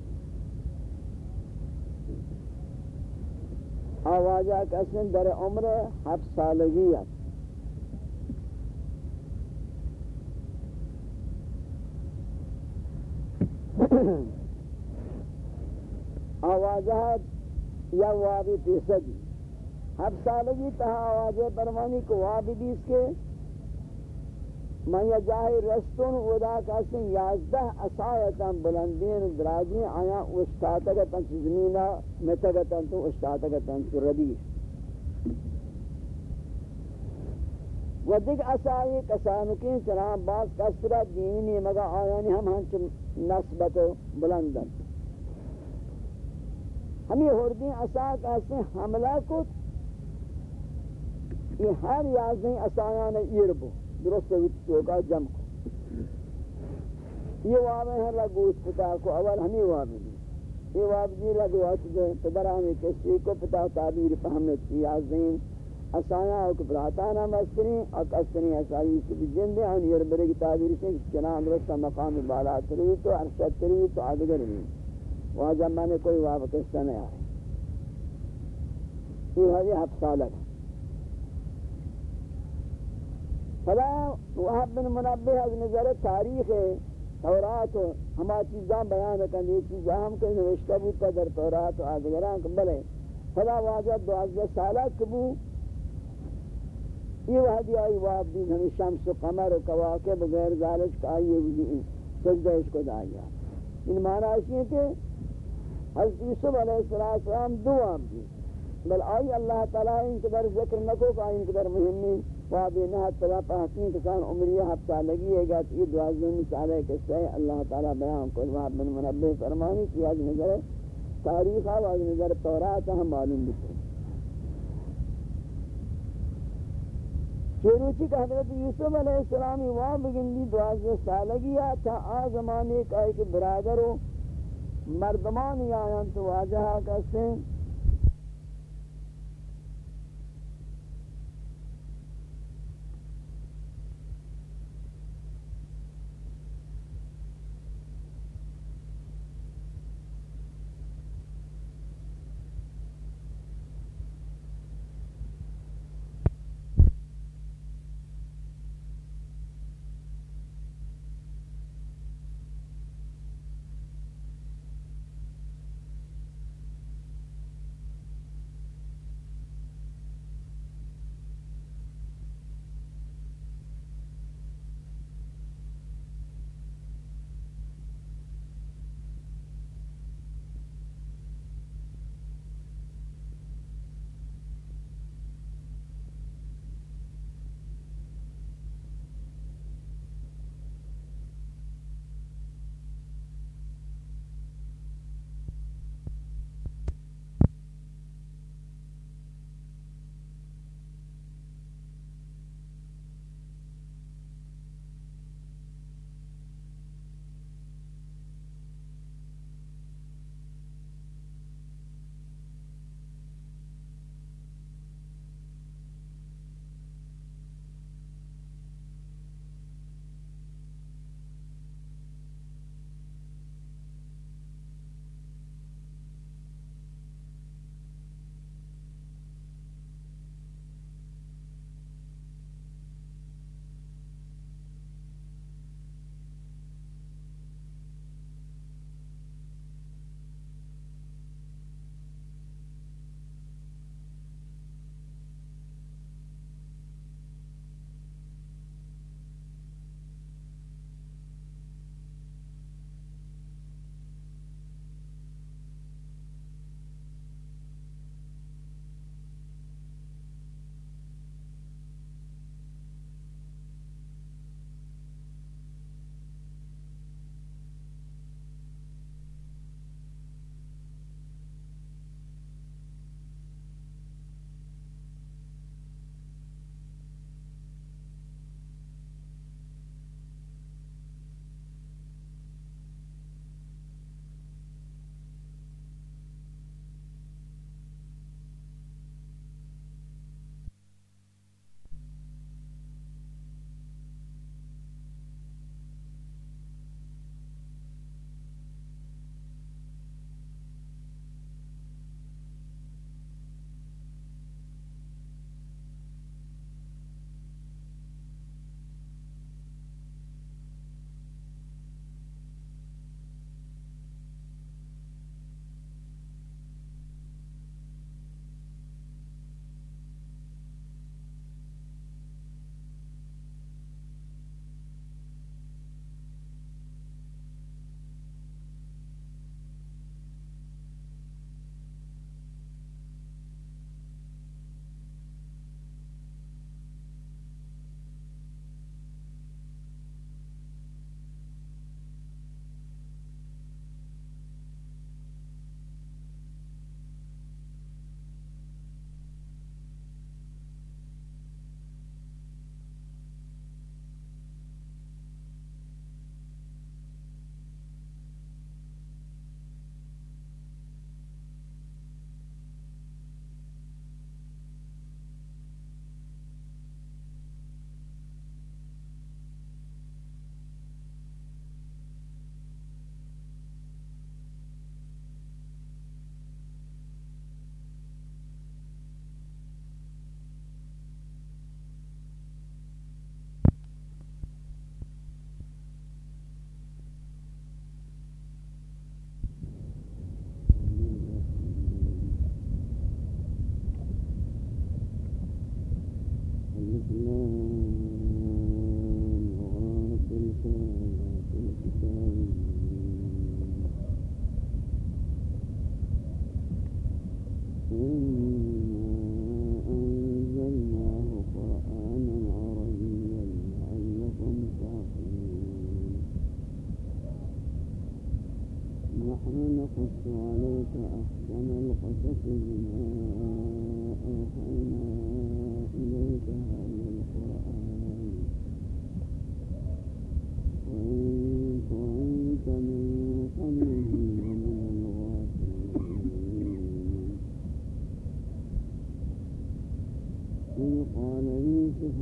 آوازہ کسن در عمر ہفت سالگیت آوازہ یا وابی تیسدی ہفت سالگی تہا آوازہ فرمانی کو وابی دیس کے من یا جاہی رستون ودا کسن یازدہ اسایتا بلندین دراجین آیا اشتاتگتا چی زمینہ متگتا تو اشتاتگتا چی ردیش و دیکھ اسائی کسانکین چنان باز کسرہ دینی مگا آیانی ہم ہنچ نسبت بلندن. ہمیں ہردین اسا کسن حملہ کت یہ ہر یازدہ اسایان ایربو درست چوکا جم کو یہ وابے ہیں لگوش پتا کو، اول ہمیں وابے دی. یہ وابے دی لگوش دے پدرانے کسی کو پتا، تعبیر فہمت کی آزین اسایا او کبراتانا مستری اک اسنی اسائی سب جندے ان یر برے کی تعبیر سے چنان درست مقام بالا تری تو ارشد تری تو آدگر نہیں. وہاں جب میں نے کوئی وابے کستا نہیں آئے. یہ ہے ہفت سالک فلا وحب بن منبه از نظر تاریخ تورات ہما چیزاں بیان کن، یہ چیزاں ہم کہیں نوشتہ بودتا در تورات و آدگران کن بلے۔ فلا واجد دوازدہ سالہ کبو یہ وحدی آئی واب دین، ہمیں شمس و قمر و کواکب و غیر ذالش کا آئیے وزی سجدہ اس کو دائیا ان معنی اسی ہے کہ حضرت یوسف علیہ السلام دو عام دی بل آئی اللہ تعالیٰ انقدر ذکر نکو کہ آئی ان مہمی وابی نہت پدا پہتین کسان عمریہ ہفتہ لگی ہے گا یہ دوازدہ مثالے کسے اللہ تعالیٰ بیان کو وہاں بن منبع فرمانی کی آج نظر تاریخ و آج نظر تورات ہم معلوم بکتے چیروچی کہ حضرت یوسف علیہ السلامی وہاں بگندی دوازدہ سالگی آتا آ زمانے کا ایک برادر و مردمان آیان تو واجہا کسے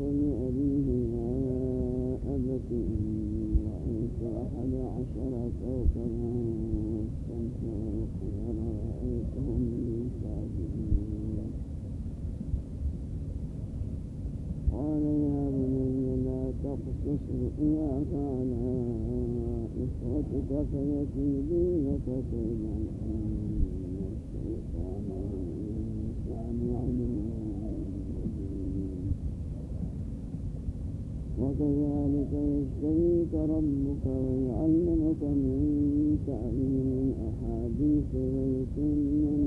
mm-hmm. كذلك يجزيك ربك ويعلمك من تعليم الأحاديث ويتم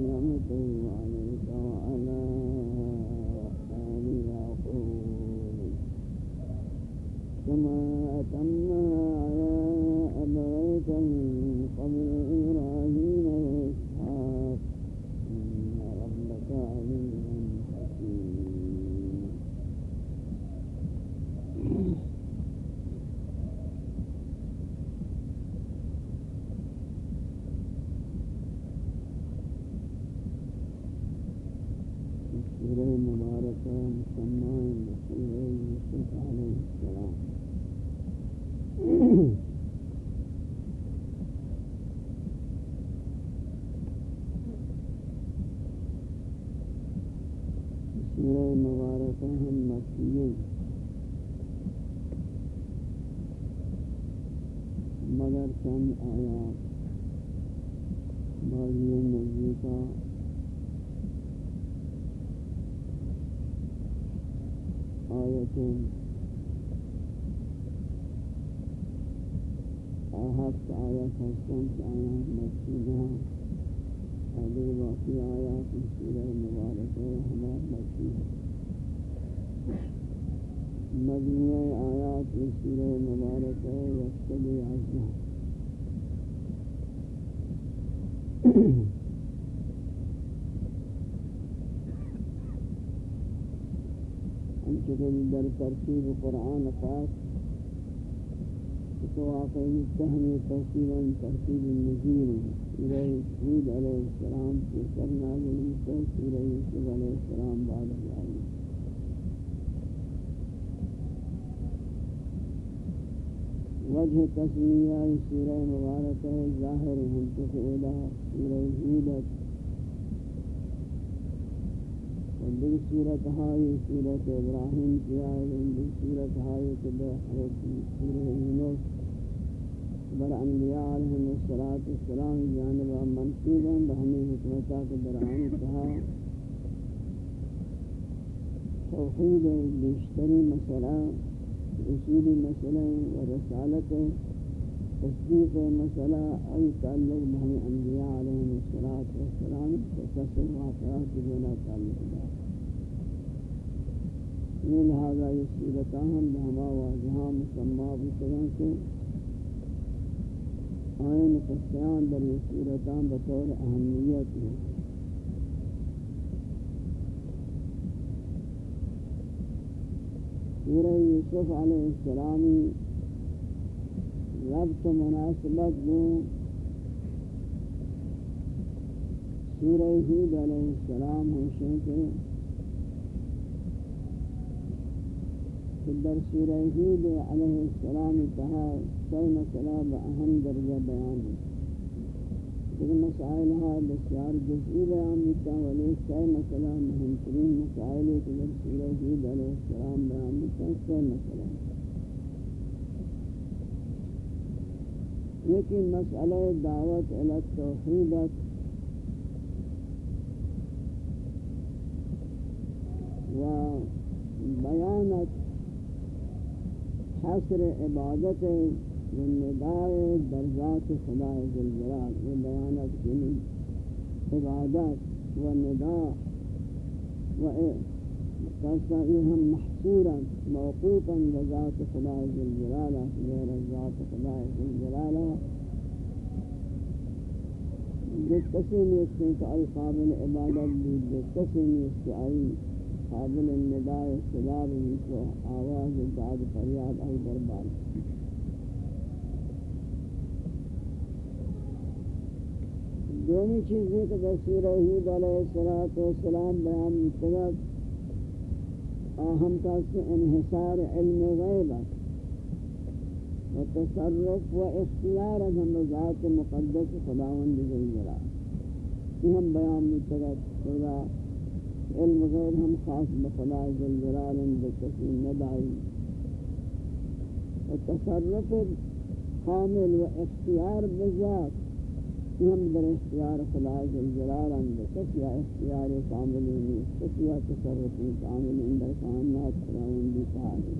نعمته عليك وعلى آل يعقوب. كما أتمها آیات هستند که واقعی آیات سورہ مبارکہ ہمارا مقصود مجموعہ آیات سورہ مبارکہ یقتد عزہ Mm-hmm. در ترتیب قرآن پاک تو واقعی تہمی ترتیبا ترتیب النزول سورہ سود علیہ السلام کے سر نازل ہوتا سورہ یوسف علیہ السلام بعد جاری وجہ تسمیہ سورہ مبارک ظاہر ہم تفعیلہ سورہ ہودت دیگر صورت ہائی صورت ابراہیم کی آئے دیگر صورت ہائی کہ بے حضرت سورہ یونس۔ بر انبیاء علیہ السلام جانب منصوبا بہمی حکمتا کے درآن کہا۔ توحید بیشتری مسئلہ اصولی مسئلہ و رسالت تصدیق مسئلہ، ای تعلق بہمی انبیاء علیہ السلام تصور واقعات بنا تعلق دار۔ یہ لہذا یہ صورتاں ہم بہما واضحاں مسمع بکریں کہ آئین قصیان در یہ صورتاں بطور اہمیت ہیں سورہ یوسف علیہ السلامی ربط مناسبت میں سورہ حود علیہ السلام ہمشن کے در سورہ حود علیہ السلام کہا سی مسئلہ بأہم درجہ بیان ہے۔ لیکن مسائل ہے بسیار جزئی بیان دیتا ولی سی مسئلہ مہمترین مسائل ہے کہ در سورہ حود علیہ السلام بیان دیتا سی مسئلہ لیکن مسئلہ دعوت التوحیدت و بیانت حسر عبادت والنداء درجات خدا جلجلال یہ بیانت کنی عبادت و نداء و یہ ہم محصورا موقوفا لذات خدا جلجلال غیر ذات خدا جلجلال جس کسی نیستے کہ آئی قابل عبادت بھی جس کسی آئی قابل النداء صدا بھی آواز داد فریاد آئی دربار دونی چیزیں کہ دستور حود علیہ السلام بیان متقد آہم کا انحصار علم غیبت و تصرف و اختیار از ہم ذات مقدس خداوند جلال یہ ہم بیان متقد خدا، علم غیر ہم خاص بخدا جلال بکسی ندائی و تصرف حامل و اختیار بذات ہم در اختیار خدا جلال اندر کسی اختیار کاملی نہیں کسی تصرفی کامل اندر کائنات خداوند دی تعالی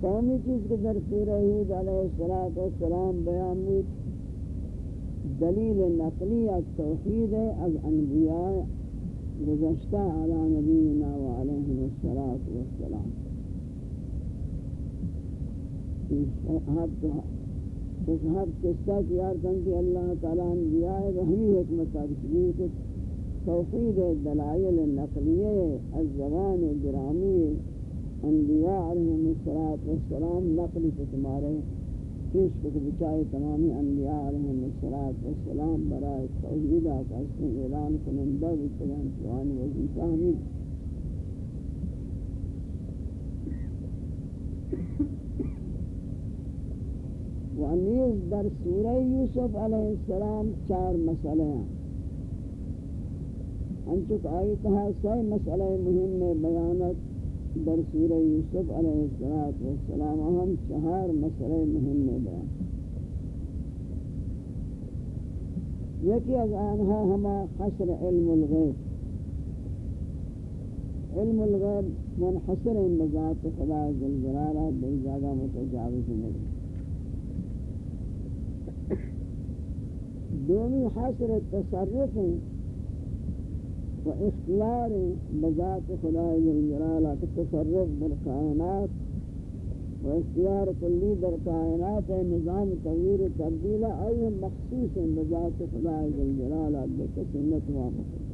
سومی چیز کے در سورہ حود علیہ السلام بیان بود، دلیل نقلیت توحید از انبیاء گزشتہ علی نبینا و علیہ السلام اس ہر قصہ کی یارکن کہ اللہ تعالیٰ انبیاء رحمی حکمت تشریح کہ توفید دلائل نقلیہ الزبان درامی انبیاء علیہ السلام نقلی کو تمہارے پیش کو بچائے تمامی انبیاء علیہ السلام برائے توحیدہ کا اس میں اعلان کنندہ بکلان سوانی وزیفہ ہمیں نیز در سورہ یوسف علیہ السلام چار مسئلے ہیں۔ انچک آیت ہے سی مسئلہ مهم بیانت در سورہ یوسف علیہ السلام ہم چہار مسئلہ مهم بیان۔ یکی از آنها ہما قصر علم الغیب۔ علم الغیب منحصر بذات خدا جلجلالہ در جاگہ متجاوز نہیں۔ دومی حصر تصرف و اختیار بذات خدای جلالہ کے تصرف در کائنات و اختیار کلی در کائنات نظام تغییر تبدیل آئی مخصوص بذات خدای جلالہ بکہ سنت واقع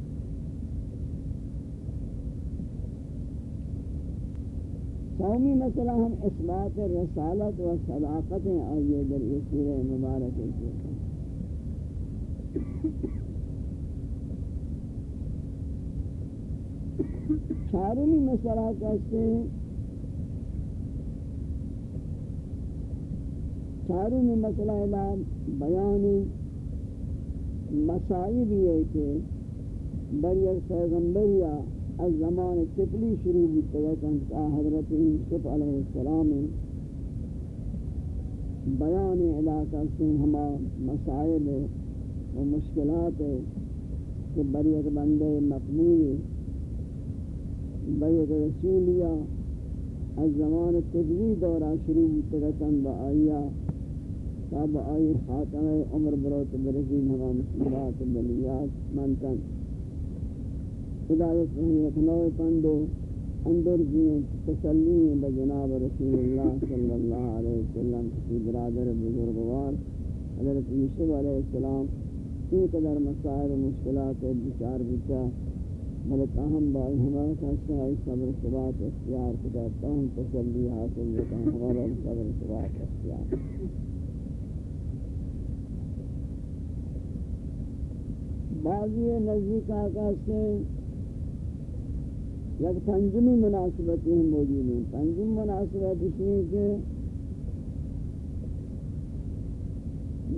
قومی مسئلہ ہم اثبات رسالت و صداقت آئیے در یہ سورہ مبارک ہے چارمی مسئلہ کہتے ہیں چارمی مسئلہ اعلان بیان مسائب یہ کہ بریت پیغمبریا از زمان طفلی شروع بیتا ہے حضرت یوسف علیہ السلام بیان علاقہ سے ہما مسائل و مشکلات ہے کہ بریت بندے مقبول بیت رسولیا از زمان تجوی دورا شروع تگتن با آیا، تا آئی خاتم عمر بروت برزین ہما مشکلات بلیات منتن۔ خدایت رہی ایک نوع پندو اندر جین تسلیم بجناب رسول اللہ صلی اللہ علیہ وسلم، کی برادر بزرگوار، حضرت یوسف علیہ السلام این قدر مسائل و مشکلات و بچار بچار ملک اہم بائی ہمارا کہتا ہے، صبر سبات اختیار کتا تاہم تسلی حاصل ہوتا ہے ہمارا صبر سبات اختیار۔ بعضی نزدیک آقا سے یک تنظمی مناسبتی ہیں موجود ہیں۔ تنظیم مناسبت اس لیے کہ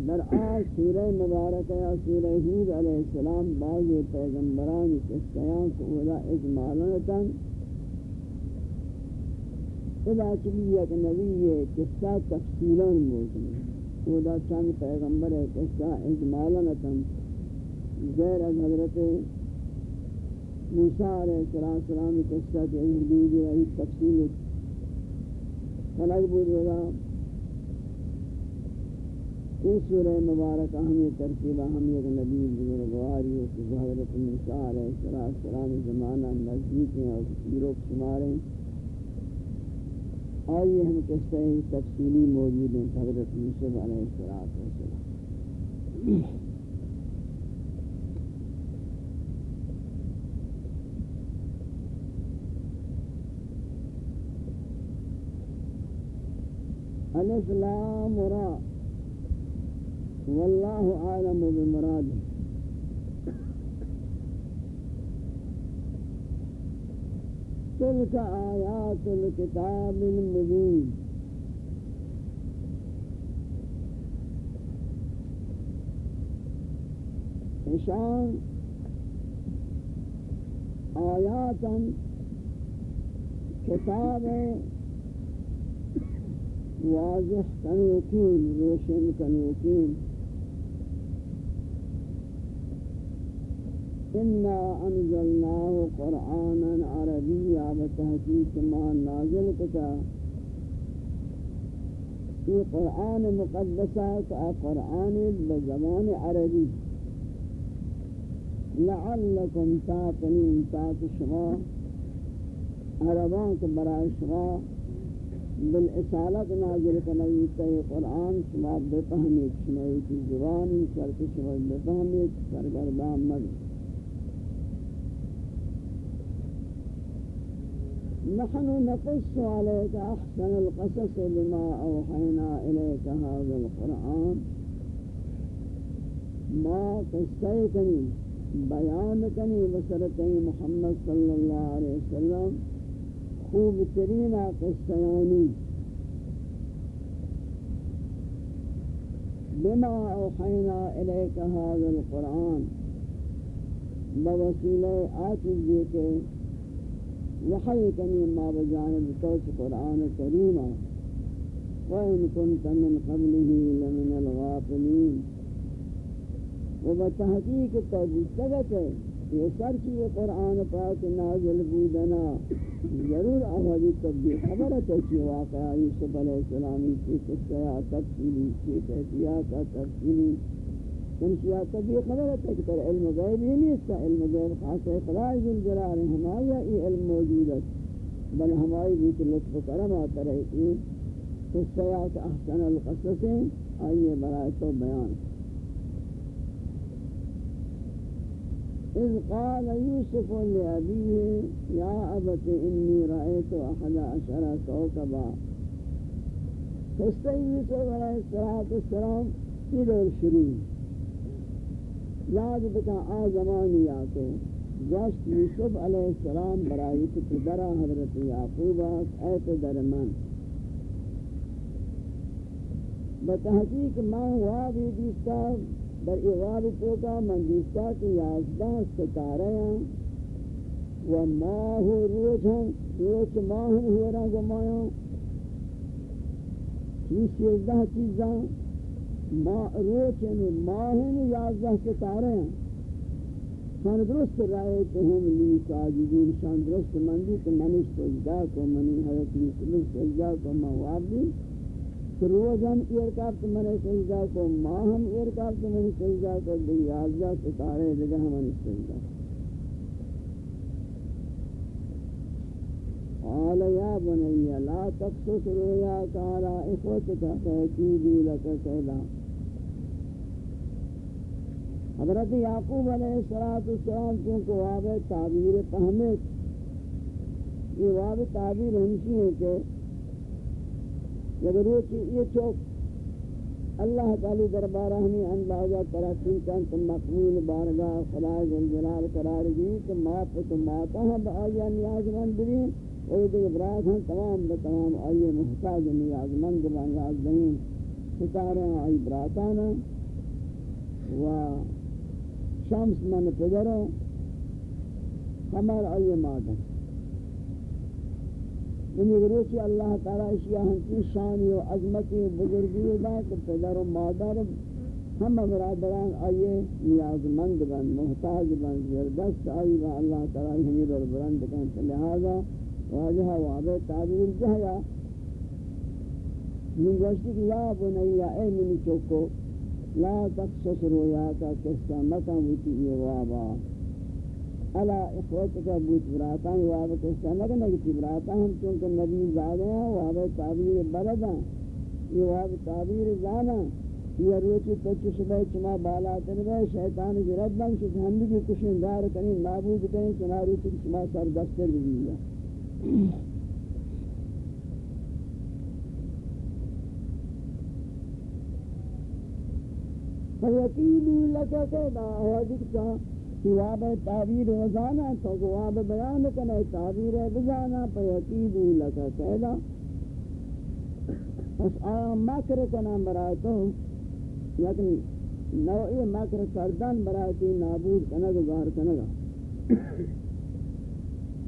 در آج سورہ مبارک یا سورہ حود علیہ السلام بعض پیغمبران قصیان کو اولا اجمالنتا ادا چلی یک نبی قصہ تفصیلا موجود اولا چند پیغمبر قصہ اجمالنتا غیر از حضرت موسیٰ علیہ السلام قصہ کے حدود رہی تفصیل۔ خلق بود ہوگا اس سورہ مبارک ہمیں ترتیبہ ہم ایک نبی بزرگواری ہے کہ حضرت موسیٰ علیہ السلام زمانہ نزدیک ہیں اور پیروک شماریں آئیے ہم قصہ تفصیلی موجود ہیں، حضرت یوسف علیہ السلام۔ الف لام را۔ والله عالم بمراده. تلك آيات الكتاب المبين. إشان آياتا كتاب واضح کنوکین روشن کنوکین إنا أنزلناه قرآنا عربيا بتحقيق ما نازل كتاب في قرآن مقدسة قرآن بزمان عربي. لعلكم تعقلون تاق شما. عربان برای شما بالإصالت نازل کنید که قرآن شما بفهمید شما ایتی زبانی سرکش شما بفهمید سرگردان مدید نحن نقص عليك أحسن القصص بما أوحينا إليك هذا القرآن. ما قصيتني بيانتني بسرتي محمد صلى الله عليه وسلم. خوب ترین قصیانی بما اوحینا الیک هذا القرآن. بوسیلہ آتش دیتے وحی کنی ما بجانب توس قرآن کریمہ وإن كنت من قبله لمن الغافلين وبتحقيق التوبة یہ سر کی یہ قرآن پاک نازل بودنا. ضرور آوازی تبدیل خبر ہے کہ واقعہ یوسف علیہ السلامی کی قصہ تفصیلی کی کیفیات تفصیلی. کنشیا تبدیل خبر ہے کہ پر علم غیب ہی نہیں اس علم غیب خاص ہے خلائی ذل جلال ہماری یہ علم موجود ہے بل ہماری بھی لطف کرم آتا رہے کہ قصہ احسن القصص آئیے برائے تو بیان. إذ قال يوسف لأبيه يا أبت إني رأيت أحد عشر كوكبا يوسف عليه الصلاة والسلام دور شروع؟ یاد بتا آ زمانی آتے گوشت یوسف علیہ السلام برائی پدرہ حضرت یعقوب اے پدر من۔ بتحقیق میں ہوا بھی دیستا، در اغاب توکا من دیستا کی یازدہ ستارے ہیں۔ و ماہ روچ ہیں روچ ماہ ہوئے رہا گمایا چیز یازدہ چیزاں۔ روچ ہیں ماہ ہیں یازدہ ستارے ہیں۔ شان درست رائے کہ ہم لی ساجدین شان درست مندی کہ منی سجدہ کو، منی حضرت یوسف سجدہ کو مواب دی کہ روز ہم ایرکافت منے سجدہ کو ماہ ہم ایرکافت منے سجدہ کو دی آزدہ ستارے جگہ ہم سجدہ۔ کو قال يا بني لا تقصص رؤياك على إخوتك فيكيدوا لك كيدا حضرت یعقوب علیہ السلام چونکہ واب تعبیر فہمت یہ واب تعبیر ہمشی ہے کہ جب اگر یہ چوک اللہ تعالی دربارہ ہمیں اندازہ ترقی کن تو مقبول بارگاہ خدا جلال قرار دی کہ ماپ تو ماتا ہم بآیا نیاز مند بھی اور دیکھ برات ہم تمام بتمام آئیے محتاج نیاز مند بانگاز دہیں ستارے آئی براتانا و شمس من پدروں ہمارا آئیے مادن یعنی روچی اللہ تعالی اشیاء ہنچی شانی و عظمتی و بزرگی دا کہ پدر و مادر ہم برادران آئیے نیاز مند بند محتاج بند زردست آئی با اللہ تعالی حمید و برند کن لہذا واجہ وعبہ تعبیر جہیا من گوشتی کہ یا بنیا اے منی چوکو، لا تقصص رویاتا کسا مکا موتی یہ وابا علا اخوتک بوت براتان وابا کسا نگا نگتی براتان، ہم چونکہ نبی زادے ہیں وابا تعبیر بردہ یہ وابا تعبیر زانا یہ روچی تچ صبح چما بالا تنبے شیطان جرد بن شد ہم بھی کچھ اندار کریں نابود کریں چنا روچی چما سر دستر بھی فیقیدو لکا کہتا آوازی کتا سواب تعبیر وزانا تو جواب بیان کنے تعبیر بزانا فیقیدو لکا کہتا اس آیا مکر کنا برایتو لیکن یعنی نوعی مکر کردن برایتی نابود کنگ گار کنگا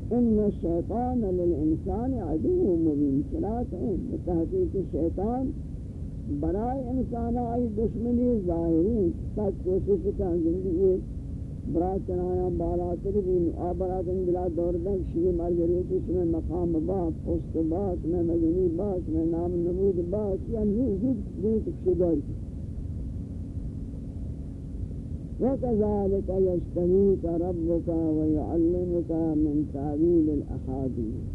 ان الشیطان للانسان عدو مبین چلاتا ہے بتحقیق شیطان برائے انسان آئی دشمنی ظاہری تک کوشش کا زندگی برا چنایا بالا تربین آبرا کن بلا دور دن شیئے مر جریت اس میں مقام باس پوست باس میں مدنی باس میں نام نمود باس یا یعنی نوزد دین تک شدار کی وَكَذَلِكَ يَجْتَنِيكَ رَبُّكَ وَيُعَلِّمُكَ مِنْ تَعْوِيلِ الْأَحَادِيثِ.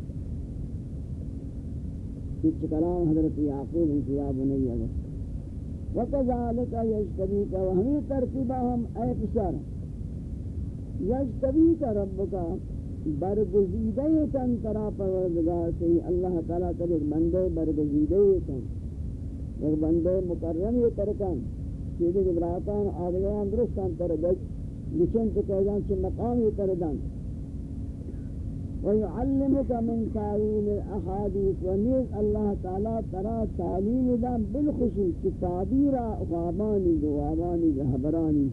کچھ کلام حضرت یعقوب انتیا بنی اگر وَكَذَلِكَ يَجْتَبِيكَ وَهَمِي ترتیبہ ہم اے پسر يَجْتَبِيكَ رَبُّكَ، برگزیدہ کن ترا پروردگار سے اللہ تعالیٰ تر ایک بندے برگزیدہ کن ایک بندے مکرم یہ ترکن چیزی جبراتان آدھگان درستان ترگج لچن تو کہہ چھ مقام یہ تردن ويعلمك من تعليم الاحاديث ونيز الله تعالى ترى تعليم دا بالخصوص تعبير غاباني غاباني غبراني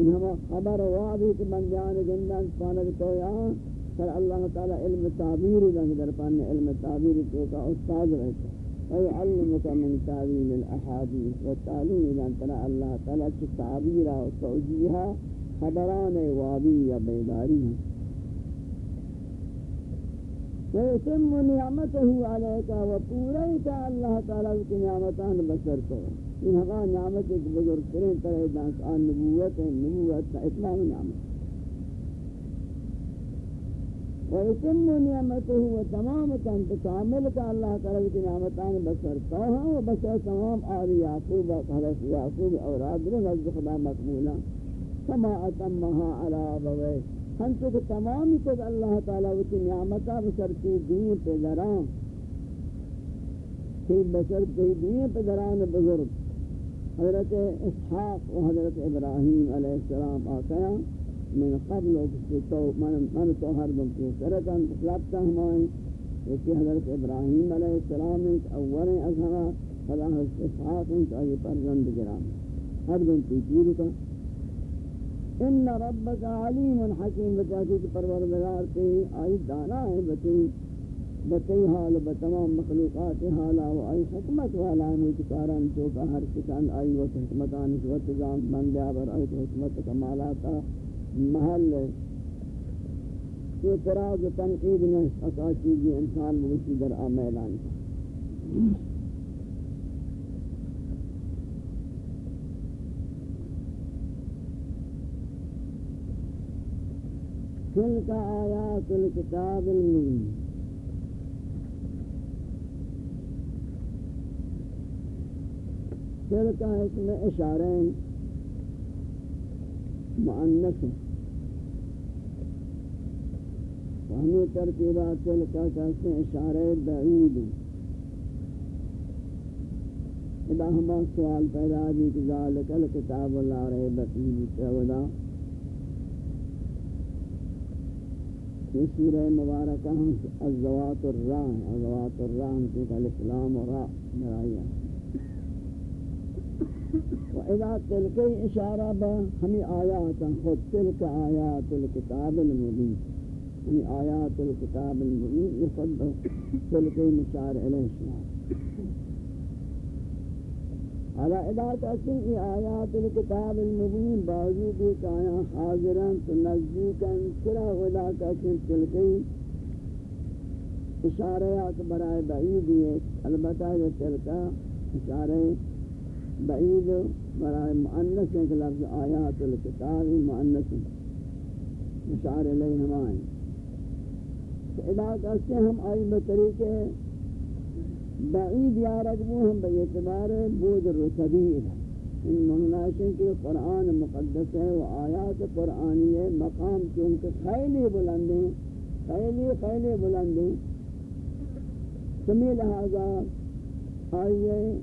انما خبر واضح کہ من جان جنن جندان سبحانه وتعالى پر اللہ تعالی علم تعبیر دا در پان علم تعبیر تو کا استاد رہتا. ويعلمك من تعليم الأحاديث والتعليم ان ترى الله تعالى تعبير وتوجيهها خبران وابي يا بيداري ويتم نعمته عليك وپوريك الله تعالى کی نعمتان بسر کو إن ہوا نعمت ایک بزرگ کریں طرح دانس آن نبوت نبوت اتمام نعمت ويتم نعمته وتمام كانت كامل کا اللہ تعالی کی نعمتان بسر تو ہاں و بسر تمام آل یعقوب حضرت یعقوب اور آدر نزد خدا مقبولا. كما اتمها على ابويه ہم تو کہ تمامی کو اللہ تعالیٰ کی نعمتہ بسر کی دین پہ دران کی بسر کی دین پہ دران بزرگ. حضرت اسحاق و حضرت ابراہیم علیہ السلام آقیا من قبل تو من, من تو ہر دم کی سرکن اطلابتا ہمائیں یکی حضرت ابراہیم علیہ السلام اول از ہما حضرت اسحاق انت آئی پر زند گرام ہر دم کی تیرو کا ان ربک علیم حکیم بتاکی کہ پروردگار تے آئی دانا ہے بتی بتی حال بتمام مخلوقات حالا و آئی حکمت والا ہے مجھکاران چوکا ہر کسان آئی و حکمتان اس و تزام بندے آبر آئی حکمت کمالاتا۔ محل اعتراض و تنقید میں اکا چیزی انسان بگشی در آمیلان کا تلك آيات الكتاب المبين تلك اسم اشارين مؤنث ہمیں وهمي ترتيبات تلك اسم اشارة بعيد اذا ہما سوال پیدا بھی کہ ذالک الکتاب اللہ رہے بطیب تیودا یہ سورہ مبارکہ ہم الزوات الراہ الزوات الراہ کی الاسلام و راہ مرائیہ و اذا تلکی اشارہ با ہمیں آیاتا خود تلک آیات الكتاب المبین. ہمیں آیات الكتاب المبین یہ خود تلکی مشار علیہ السلام. على ادات اسن ای آیات الكتاب المبین باوجود ایک آیا حاضران تو نزدیکن سرا ودا کسن تلکی اشارات برائے بعید یہ البتہ یہ تلکا اشارہ بعید برائے مؤنس ہے کہ لفظ آیات الکتاب مؤنس اشارہ لئی ہمائیں۔ علاقہ سے ہم آئی بطریقے بعید یا رجبو ہم بے اعتبار بود رتبی ان مناشن کے قرآن مقدس ہے و آیات قرآنی ہے مقام چونکہ خیلی بلندیں خیلی خیلی بلندیں سمی لہذا آئیے،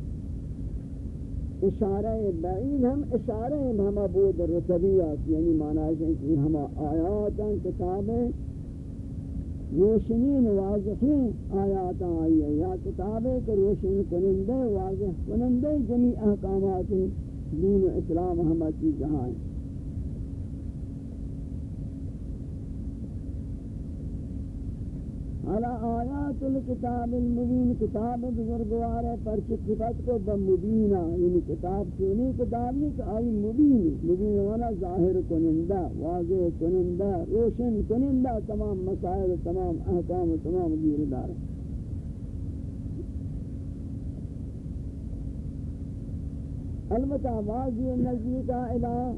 اشارہ بعید ہم، اشارہ ہم بود رتبیات یعنی معنی ہے کہ ہم آیات کتابیں۔ روشنین واضحین آیات آئیے یا کتابیں کہ روشن کنندے، واضح کنندے جمی احکامات دین اسلام ہم چیز جہاں ہیں۔ حالا آیات الكتاب المبین کتاب بزرگوار ہے پر صفت کو بمبینہ یعنی کتاب چونی کتاب نہیں کہ آئی مبین. مبین وانا ظاہر کنندہ، واضح کنندہ، روشن کنندہ، تمام مسائل، تمام احکام، تمام دیر دار البتہ واضح نزدیکہ الہ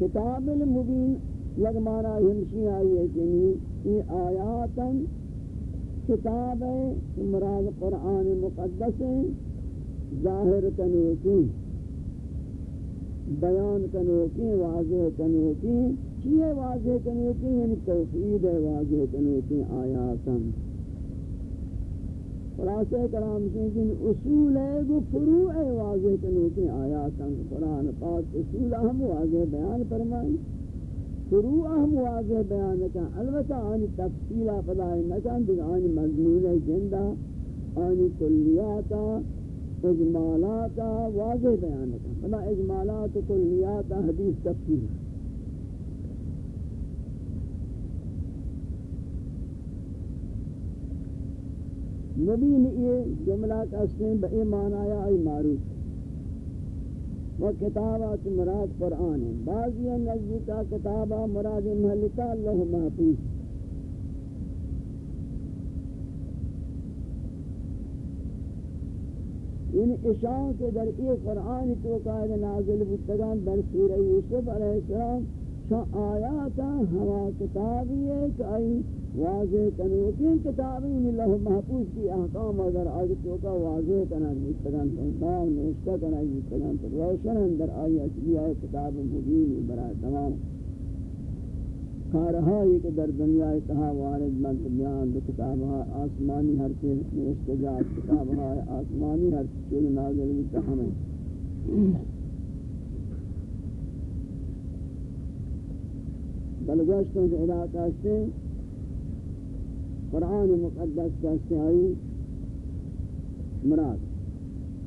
کتاب المبین، یک معنی ہمشی آئی ہے کہ یہ آیاتا کتاب ہے، مراد قرآن مقدس ہے، ظاہر کنوکی، بیان کنوکی، واضح کنوکی، چیئے واضح کنوکی؟ یعنی توفید ہے واضح کنوکی آیاتا۔ خلاصہ کرام سے کہ اصول ہے وہ فروع ہے واضح کنوکی آیاتا۔ قرآن پاک اصول ہم واضح بیان فرمائیں۔ شروع ہم واضح بیان کا البتہ آنی تفصیلہ پدائی نکن دیکھ آنی مضمون جندہ آنی کلیاتا اجمالاتا واضح بیان کا پدا اجمالات کلیاتا حدیث تفصیل. نبی نے یہ جملہ کا اسلام بے معنی آئی معروف. و کتابات مراد قرآن ہے بعضی نزدیکا کتابہ مراد محلتا اللہ محفوظ۔ یعنی ان اشاں کے در ای قرآن تو قائد نازل بتگان در سورہ یوسف علیہ السلام شاہ آیاتا ہوا کتابی ہے کہ آئی واضح کنو کین کتابیں اللہ محفوظ کی احکام اگر آگے چوکا واضح کنا نشتگان تنباہ نشتہ کنا نشتگان تو روشن اندر آئی اچھی آئے کتاب مبین برای تمام کارہائی کہ در دنیا اتہا وارد بنت بیان دو کتابہ آسمانی ہر کے نشتجات کتابہ آسمانی ہر کے نازل متحمل بلگوشتوں کے علاقہ سے قرآن مقدس کا استعائی مراد.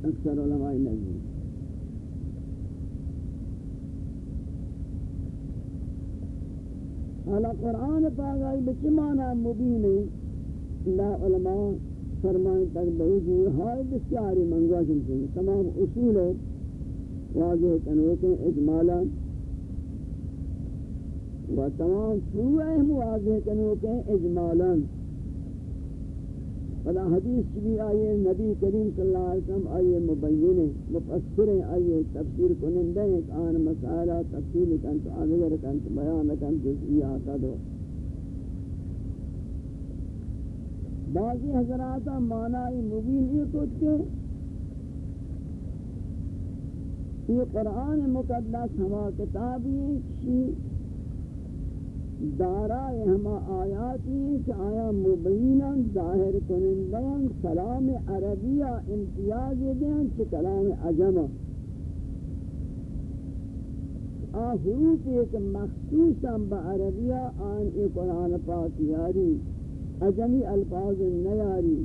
اکثر علماء نظر حالا قرآن پاک آئی بچی معنی مبین اللہ علماء فرمائیں تک بہت ہائی بسیاری منگوہ جنسی تمام أصول واضح کنوکیں إجمالا. و تمام فروع واضح کنوکیں إجمالا. فلا حدیث بھی آئیے، نبی کریم صلی اللہ علیہ وسلم آئیے مبین مفسر آئیے، تفسیر کنندے آن مسائلہ تفسیر کنت آدھگر کنت بیان کنت جزئیات دو۔ بعضی حضرات معنی مبین یہ کچھ کہ یہ قرآن مقدس ہما کتابی شیئ دارائے ہما آیاتی کہ آیا مبیناً ظاہر کنندیاں کلام عربیہ امتیاز دیاں چھ کلام عجمہ آ حروف ایک مخصوصاً با عربیہ، آن ایک قرآن پاک یاری، عجمی الفاظ نیاری،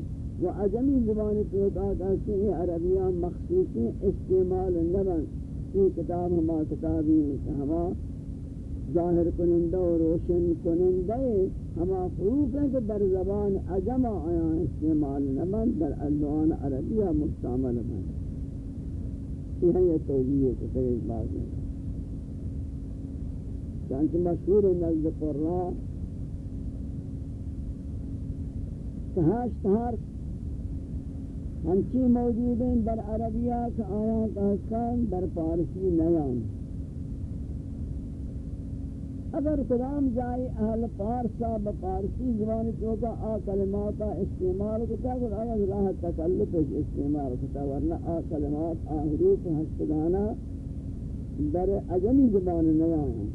و عجمی زبان توقعات ایسی عربیہ مخصوصی استعمال نبن یہ کتاب ہما کتابی ہما ظاہر کنندہ و روشن کنندہ ہما حروف ہیں کہ در زبان عجم آیا استعمال نمن در الوان عربیہ مستعمل من یہ ہے یہ توجیہ کہ تر ایک بات ہے۔ چانچہ مشہور نزد قرآن۔ ہشت حرف ہنچی موجود ہیں در عربیہ کا آیات احسان در پارسی نیان۔ اگر کلام جائے اہل پارسا بپارسی زبان چوکا، آ کلماتا استعمال کتا کہ آیا راہ تکلف استعمال کتا، ورنہ آ کلمات آ حروف ہستگانا در اجمی زبان نیان ہیں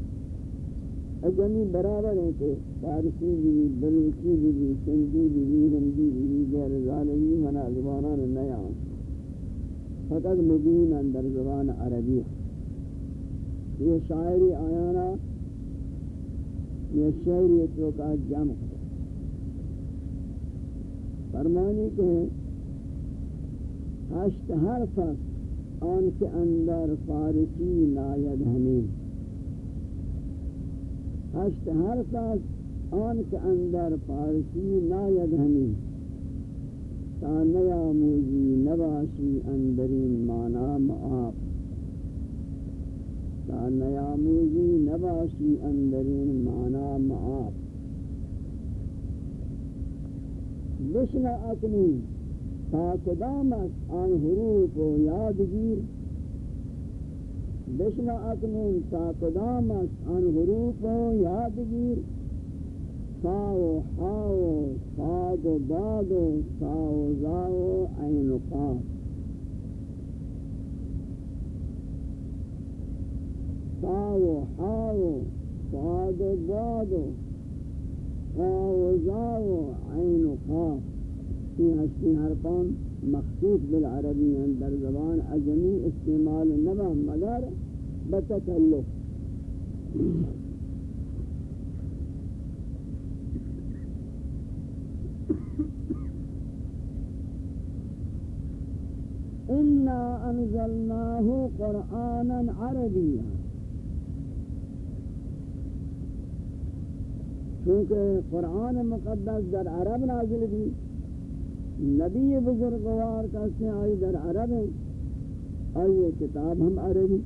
اجمی برابر ہیں کہ فارسی بھی، بلوچی بھی، سندھی بھی، ہندی بھی، غیر ظالمی منا زبانان نیان فقط مبین اندر زبان عربی یہ شاعری آیانا یہ شہریتوں کا جمع فرمانی کہ ہشت حرف آن کے اندر فارسی ناید ہمیں۔ ہشت حرف آن کے اندر فارسی ناید ہمیں۔ تا نیا موزی نباشی اندرین مانا معاف تا نیاموزی نباشی اندرین مانا معاب. بشنا اکنی تا کدامت آن حروف و یادگیر؟ بشنا اکنی تا کدامت آن حروف و یادگیر؟ سا و حا و صاد و داد و سا و زا و عین و قاف ساو حاو صاد بادو قاو زاو عین قاف في هشتی حرفان مخصوص بالعربی در زبان عجمی استعمال نبا مگر بتکلف إنا أنزلناه قرآنا عربيا. چونکہ قرآن مقدس در عرب نازل بھی، نبی بزرگوار کا سے آئی در عرب ہے، آئی کتاب ہم عربی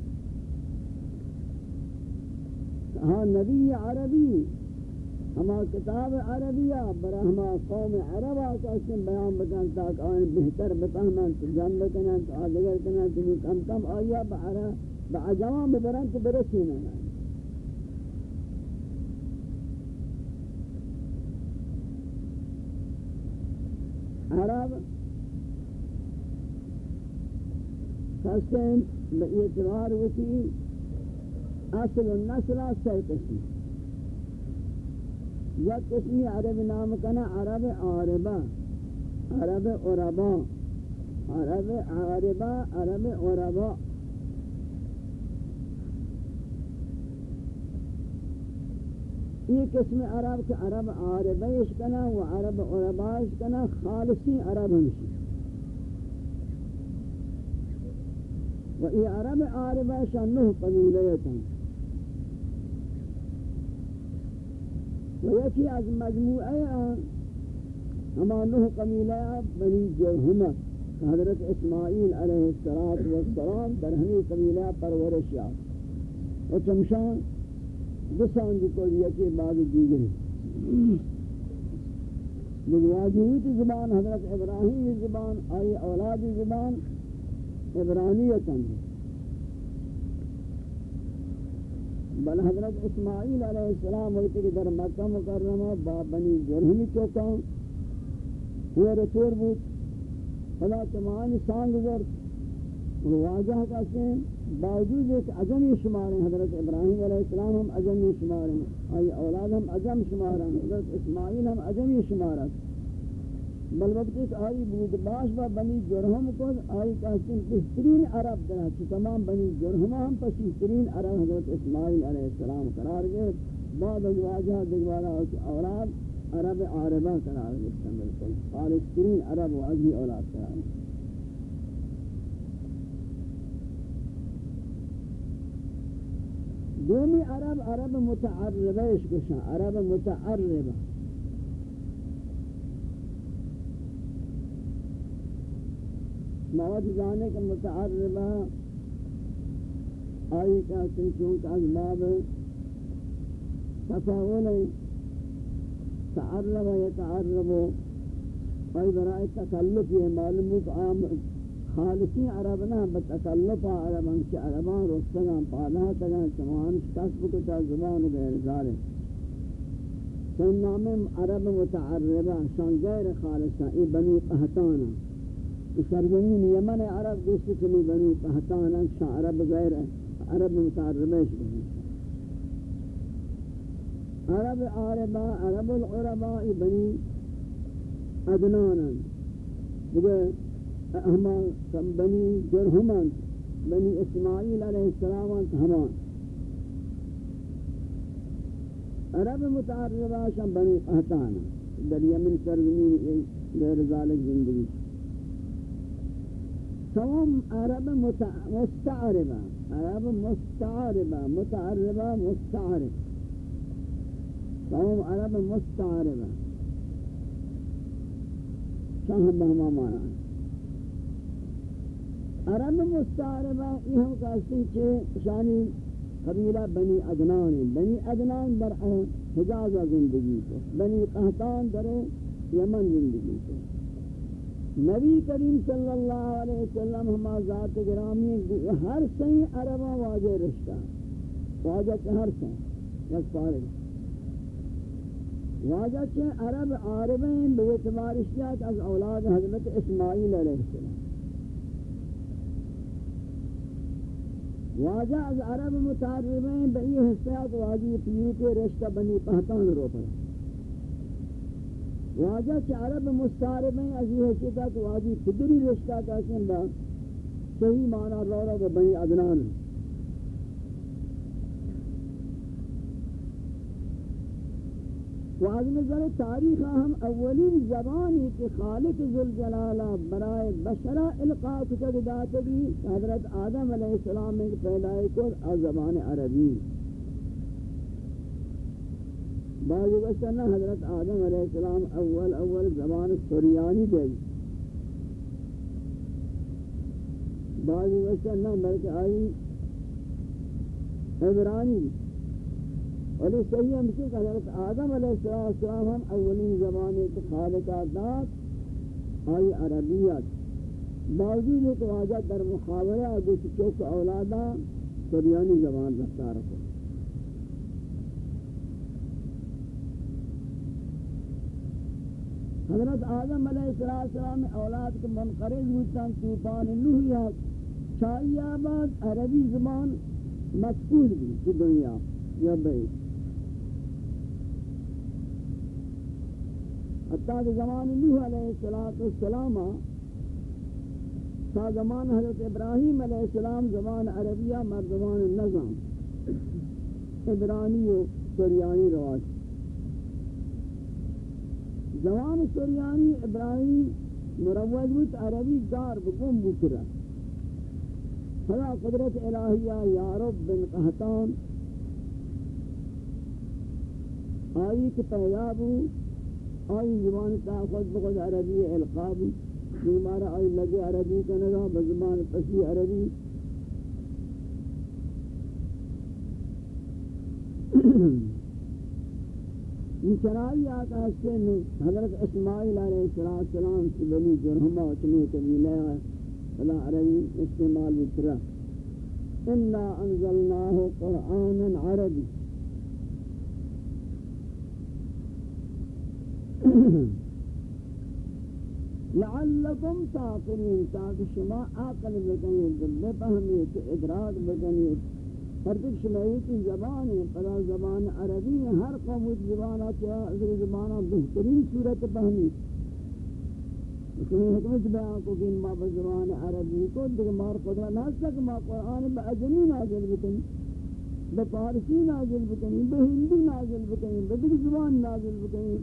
ہاں نبی عربی ہما کتاب عربیہ برا ہما قوم عربہ کا اس نے بیان بکن تاک آئین بہتر بتہمن تو جن بکنن تو آدگر کنن تو کم کم آئیہ بعجوان ببرن تو برسینا ہے عرب خاصن باعتبار وتی اصل النسل سی قسم یا قسمی عرب نام کنا عرب عربا عرب عربا. عرب عربا عرب عربا. یہ قسم عرب کے عرب عربیش کنا و عرب عربائش کنا خالصی عرب ہمشی و یہ عرب عربیش انہو قبیلیتا و یکی از مجموعی ہما نوح قبیلہ بنی جوہمہ حضرت اسماعیل علیہ السلام در ہمی قبیلہ پرورش یا و چمشان دسان جو کوئی یکی بعد دیگری لیکن زبان حضرت ابراہیم زبان آئی اولاد زبان ابرانیتاً بل حضرت اسماعیل علیہ السلام ہوتی کہ در مکہ مکرمہ با بنی جرہمی چوکا ہوئے رسول بود خدا تمانی سانگ ورد واجہ کہتے ہیں باوجود ایک عجمی شمار ہیں، حضرت ابراہیم علیہ السلام ہم عجمی شمار ہیں، آئی اولاد ہم عجم شمار ہیں، حضرت اسماعیل ہم عجمی شمار ہیں۔ بل وقت ایک آئی بود باش با بنی جرہم کو آئی کہتے ہیں بہترین عرب در ہے تمام بنی جرہم ہم پسیترین عرب حضرت اسماعیل علیہ السلام قرار گئے۔ بعد از واجہ دگوارا اولاد عرب عربہ قرار گئے بالکل خالص ترین عرب و عجی اولاد قرار گئے۔ دومی عرب عرب متعربہ اس کشاں عرب متعربہ مواد جانے کا متعربہ آئی کہتے ہیں چونکہ از باب تفاول تعرب یتعرب اور برائے تکلف یہ معلوم ہے کہ خالصی عرب نہ بتکلف عرب ان عربان رستگان پالا تگان چمان کسب کو تا زبان غیر ظالم چون نام عرب متعربہ شان غیر خالصہ ای بنی قہتانا سرزمین یمن عرب دوستی کمی بنی قہتانا شان عرب غیر عرب متعربہ عرب عربا عرب العرباء بنی ادنانا بگه احما بنی جرهمان بنی اسماعیل علیہ السلام ہمان عرب متعربہ شان بنی قہتانا در یمن سرزمین غیر ذالک زندگی. سوام عرب مستعربہ عرب مستعربہ متعربہ مستعربہ قوم عرب مستعربہ شاہم بہما مانا. عرب مستعربہ یہ ہم کہتے ہیں شانی قبیلہ بنی ادنان بنی ادنان در حجاز زندگی کو بنی قہتان در یمن زندگی کو نبی کریم صلی اللہ علیہ وسلم ہما ذات گرامی ہر سہی عربہ واجہ رشتہ واجہ کے ہر سہی یک پارے واجہ کہ عرب عاربین بے اعتبار اشیاء از اولاد حضرت اسماعیل علیہ السلام۔ واجہ از عرب متعربین بے یہ حصیات واجی پیو کے رشتہ بنی پہتان رو پر واجہ چا عرب مستعربین از یہ حصیات واجی پدری رشتہ کہتے ہیں صحیح معنی رو رو بنی ادنان ہے و از نظر تاریخ ہم اولین زبانی کہ خالق ذوالجلالہ برائے بشرہ القاء کتب داتگی حضرت آدم علیہ السلام میں پیدائے کو از زبان عربی. بعض وقتنا حضرت آدم علیہ السلام اول اول زبان سریانی دے بعض وقتنا بلکہ آئی عبرانی. ولی صحیح ہم کی کہ حضرت آدم علیہ السلام ہم اولین زمانے کے خالقہ دات آئی عربیت باوجود ہے کہ واجہ در محاورہ اگر چوک اولادا سریانی زبان رکھتا رکھو حضرت آدم علیہ السلام اولاد کے منقرض ہوتا طوفان نوحیات چاہیے آباد عربی زبان مقبول بھی دنیا یا بیت حتیٰ کہ زمان نوح علیہ السلام تا زمان حضرت ابراہیم علیہ السلام زمان عربیہ مردمان نظام ابرانی و سریانی رواج۔ زمان سریانی ابراہیم مروج بود، عربی دار بکم بکرہ فلا قدرت الہیہ یا رب بن قہتان آئی کہ پیابو آئی زبان تا خود بخود عربی القاب بیمارا آئی لگے عربی کا نگا بزبان پسی عربی۔ یہ آتا ہے سے حضرت اسماعیل علیہ السلام کی بنی جرہمہ اتنی قبیلہ فلا عربی استعمال بکرہ اِنَّا أَنزَلْنَاهُ قُرْآنًا عَرَبِي لعلکم تاقلین تاکہ شما عقل بکنید بفہمید ادراک بکنید. پر شما ایتی زبان ہے پدا زبان عربی ہے ہر قوم زبانہ کیا اگر زبانہ بہترین صورت فہمید لیکن حکمت بیان کو کہ ما بزبان عربی کو دیکھ مار قدرہ نہ سک ما قرآن با اجمی نازل بکنی با بپارسی نازل بکنی بہندی نازل بکنی بدک زبان نازل بکنی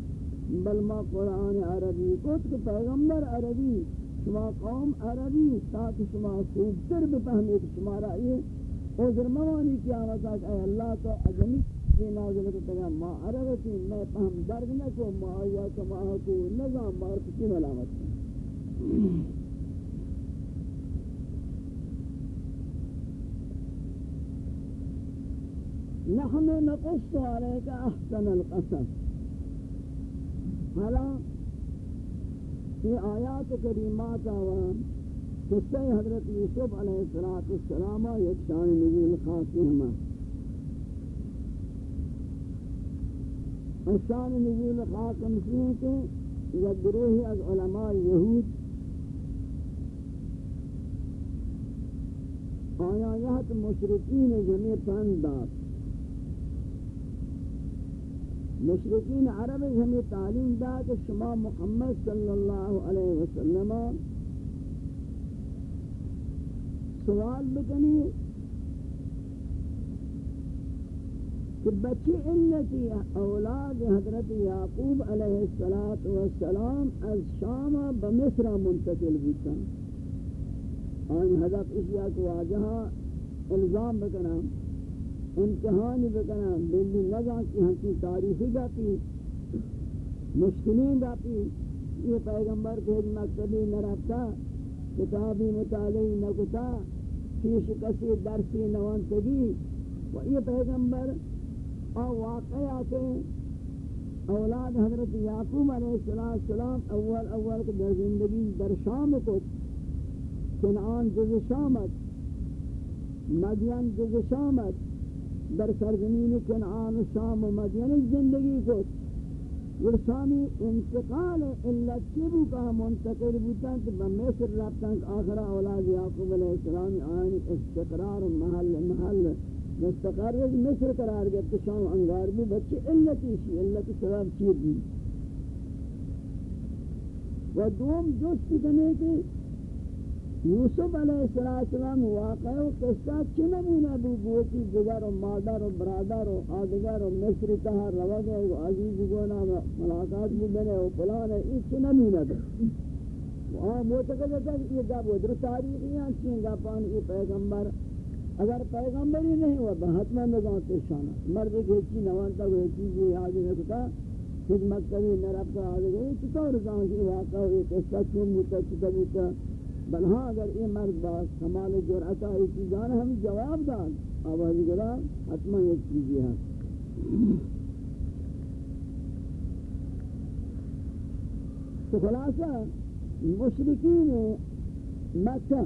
بل ما قرآن عربی. کو کہ پیغمبر عربی، شما قوم عربی تاکہ شما خوبتر بفہمی کہ شما رأی عذر موانی قیامت آج اے اللہ تو اجمی کی نازل کرتا ما عربتی میں فہم درگ نہ کو ما آیا کما کو نظام مارک کی ملامت نحن نقص عليك أحسن القصص حالا یہ آیات کریمات آوان قصہ حضرت یوسف علیہ السلام یک شان نزول خاصی ہما شان نزول خاص ہمشی کہ یک گروہ از علماء یہود آیا یہت مشرقین جمعی پند داد مشرقین عرب ہمیں تعلیم دا کہ شما محمد صلی اللہ علیہ وسلم سوال بکنی کہ بچی علتی اولاد حضرت یعقوب علیہ السلام از شام بمصر منتقل بودتا آن حضرت اشیاء کو واجہا الزام بکنا امتحانی بکنا بلی نگا کی ہنسی، تاریخی گا مشکلین گا یہ پیغمبر کے حج مکتبی نرفتا کتابی مطالعی نکتا پیش کسی درسی نوانتگی. و یہ پیغمبر آ واقعہ کے اولاد حضرت یعقوب علیہ السلام اول اول کے در زندگی در شام کو کنعان جز شامت، مدین جز شامت در سرزمین کنعان و شام و مدین زندگی کو ورسانی انتقال علت کی بو کا منتقل بوتا کہ بمصر رابطان آخر اولاد یعقوب علیہ السلام آئین استقرار محل محل مستقر مصر قرار گیا تو شام انگار بھی بچے علتی شی علت سبب چیز بھی و دوم جست کنے کہ یوسف علیہ السلام واقع و قصہ چی چنمونہ بو بوتی دیگر و مادر و برادر و آدگر و مصر تہا روگے و عزیز گونا ملاقات بھی بنے و پلان ہے یہ چی چنمونہ دے وہاں موتقد ہے کہ یہ گاب و در تاریخی ہیں چین گا پان یہ پیغمبر، اگر پیغمبری نہیں ہوا بہتمہ نگاہ تشانا مرد کے چی نوانتا کو کوئی چیزی یاد نکتا خدمت کبھی نرب کا آدھگا یہ چطور زمان کی واقع ہوئی قصہ چون بوتا چطور بوتا بل ہاں اگر یہ مرد باز کمال جرعتا یہ چیزان ہم جواب داد آوازی گلا حتما ایک چیزی ہے تو خلاصہ مشرقین مکہ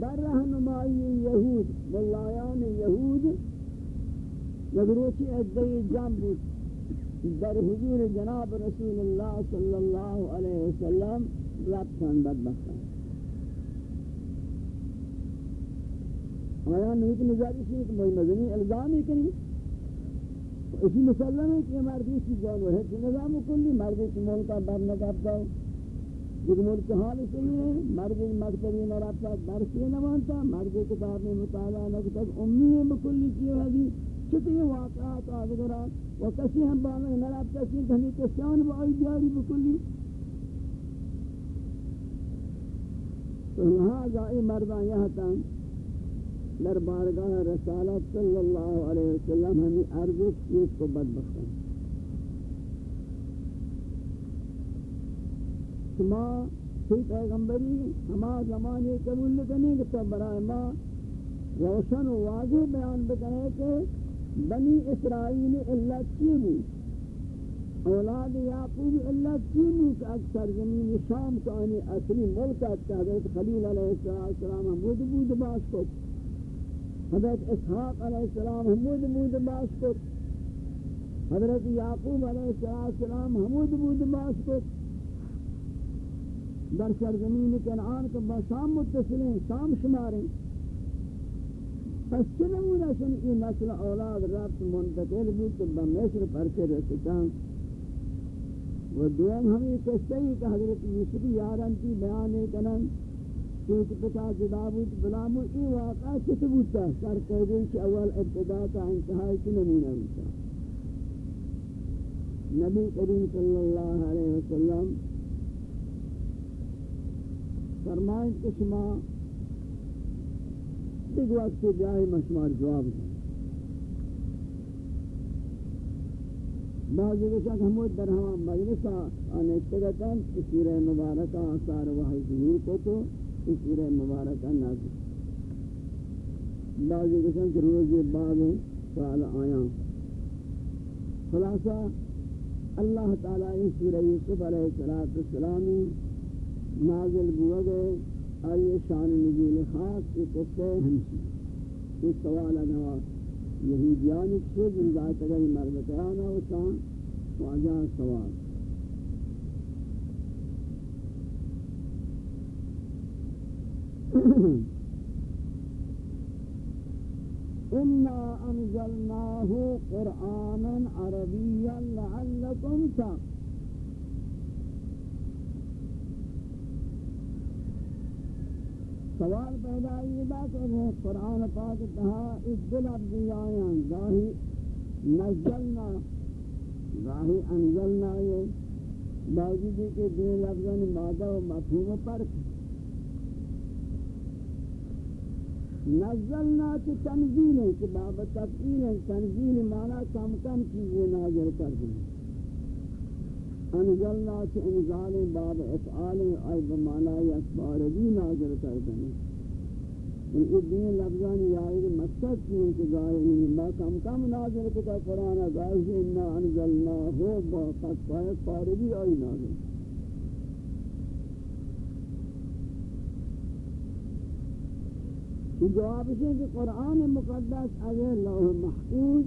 در رہنمائی یہود ملایان یہود یگروچی ادھائی جام بود. در حضور جناب رسول اللہ صلی اللہ علیہ وسلم رابطان بدبختان آیا نویت نظاری سے کہ بھائی مدنی الزامی کنی۔ اسی مسلم ہے کہ مردی کی جانو ہے۔ کہ نظام کلی مردی کی ملکہ بر نگابتا ہو جب ملک حال صحیح ہے مردی مکتبی نہ درسی نہ مردی کتاب میں مطالعہ نہ امی مکلی کی ہے۔ چطور واقعات آدھگرات و کسی ہم بالا نراب کسی ہمیں کسیان با آئی دیاری بکلی؟ تو لہذا ای مردان یہاں تن در بارگاہ رسالت صلی اللہ علیہ وسلم ہمیں عرض چیز کو بدبختن شما سی پیغمبری ہما زمانے قبول لکنے کہ تو برای ما روشن و واضح بیان بکنے کہ بنی اسرائیل اللہ کی بو أولاد یعقوب اللہ کی بو کہ اکثر زمین شام کا آنی اصلی ملک اتا حضرت خلیل علیہ السلام حمود بود باس کت حضرت إسحاق علیہ السلام حمود بود باس کت حضرت یعقوب علیہ السلام حمود بود باس کت در سرزمین کنعان کو بسام متصلیں شام شماریں پس چنمونا شن ای نسل اولاد رابط منتقل بود تو بمصر پرچے رسکان و دوم ہمیں قصہ ہی کہ حضرت یوسف یاران کی بیان کنن کیونکہ پتا جدا بود بلامو ای واقعہ چت بودتا سر قیدن کہ اول ابتدا تا انتہائی چنمونا بودتا نبی کریم صلی اللہ علیہ وسلم فرمائیں کہ شما ایک وقت کے جائے مشمار جواب دیں بعض جگہ ہمود در ہوا مجلسہ آنے اتگتاً اس سورہ مبارکہ آثار وحی ظہور کو تو اس سورہ مبارکہ نازل بعض جگہ روز بعد سال آیا خلاصہ اللہ تعالیٰ ان سورہ یوسف علیہ السلام نازل بوگے آئیے شان نزول خاص کی قصے ہمشی اس سوال اگوا یہودیانی چھے جن ذات اگر مرد کرانا ہوتا واجہ سوال۔ إنا أنزلناه قرآنا عربيا لعلكم تعقلون سوال پیدا یہ بات ہے قرآن پاک کہا، اس دل ابدیاں گاہی نزلنا، گاہی انزلنا یہ باوجود کے دل لفظاً مادہ و مفہوم پر۔ نزلنا کی تنزیل ہے، کہ باب تفعیل ہے، تنزیل معنی کم کم چیزیں نازل کر دیں۔ انزلنا کی انزال باب افعال ای بمعنی اخبار بھی نازل کر ان ادین لفظان یائر مقصد کی ہیں کہ ظاہر نہیں ما کم کم نازل کتا قرآن ظاہر انہا انزلنا ہو با قد پائے پارگی آئی نازل. یہ جواب ہے کہ قرآن مقدس اگر لوح محفوظ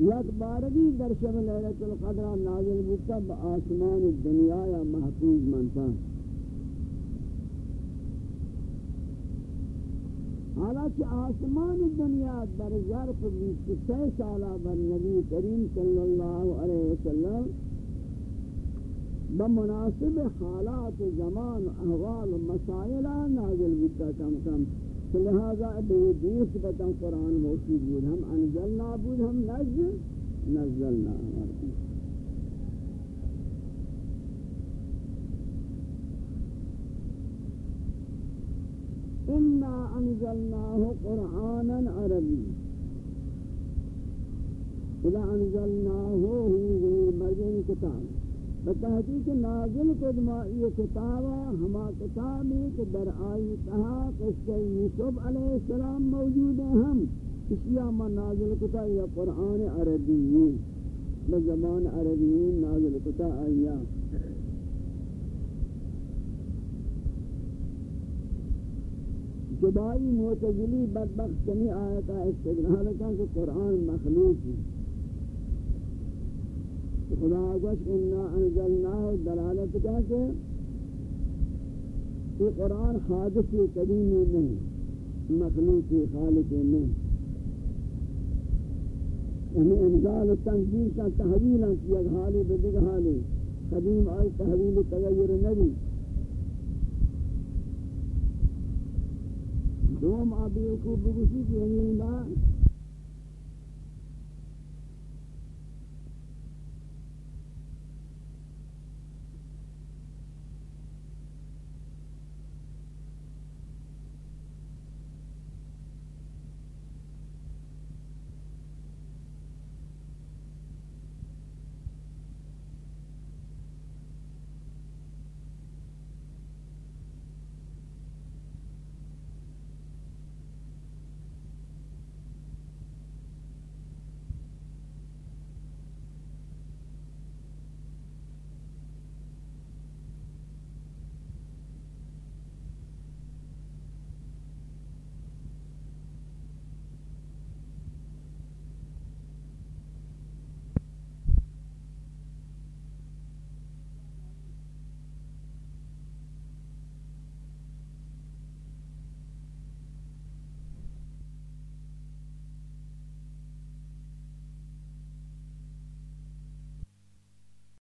یک بارگی در شب لیلت القدر نازل بکتا با آسمان الدنیا یا محفوظ منتا حالانکہ آسمان الدنیا در ظرف بیس سی سالہ بر نبی کریم صلی اللہ علیہ وسلم بمناسب حالات زمان احوال و مسائل نازل بتا کم کم. لہذا بے دیس بتا قرآن موجود بود، ہم انزلنا بود ہم نزل نزلنا انا انزلناه قرآنا عربی. اذا انزلناه هو مرجع کتاب. بتحقیق نازل قدما یہ کتابہ ہما کتابی کہ در آئی تہا قصہ یوسف علیہ السلام موجود ہیں ہم اس ما نازل کتا یا قرآن عربیین بزمان عربیین نازل کتا آیا۔ جبائی معتزلی بدبخت چنی آیتا استدلال کن کہ قرآن مخلوق ہے۔ خدا گوش انا انزلناه دلالت کہتے کہ یہ قرآن حادث قدیمی نہیں، مخلوق خالق نہیں۔ یعنی انزال تنزیل کا تحویل کیا حالی بدگ حالی۔ قدیم آئی تحویل تغیر نبی۔ دوم آبی اکوب بگوشی کی یعنی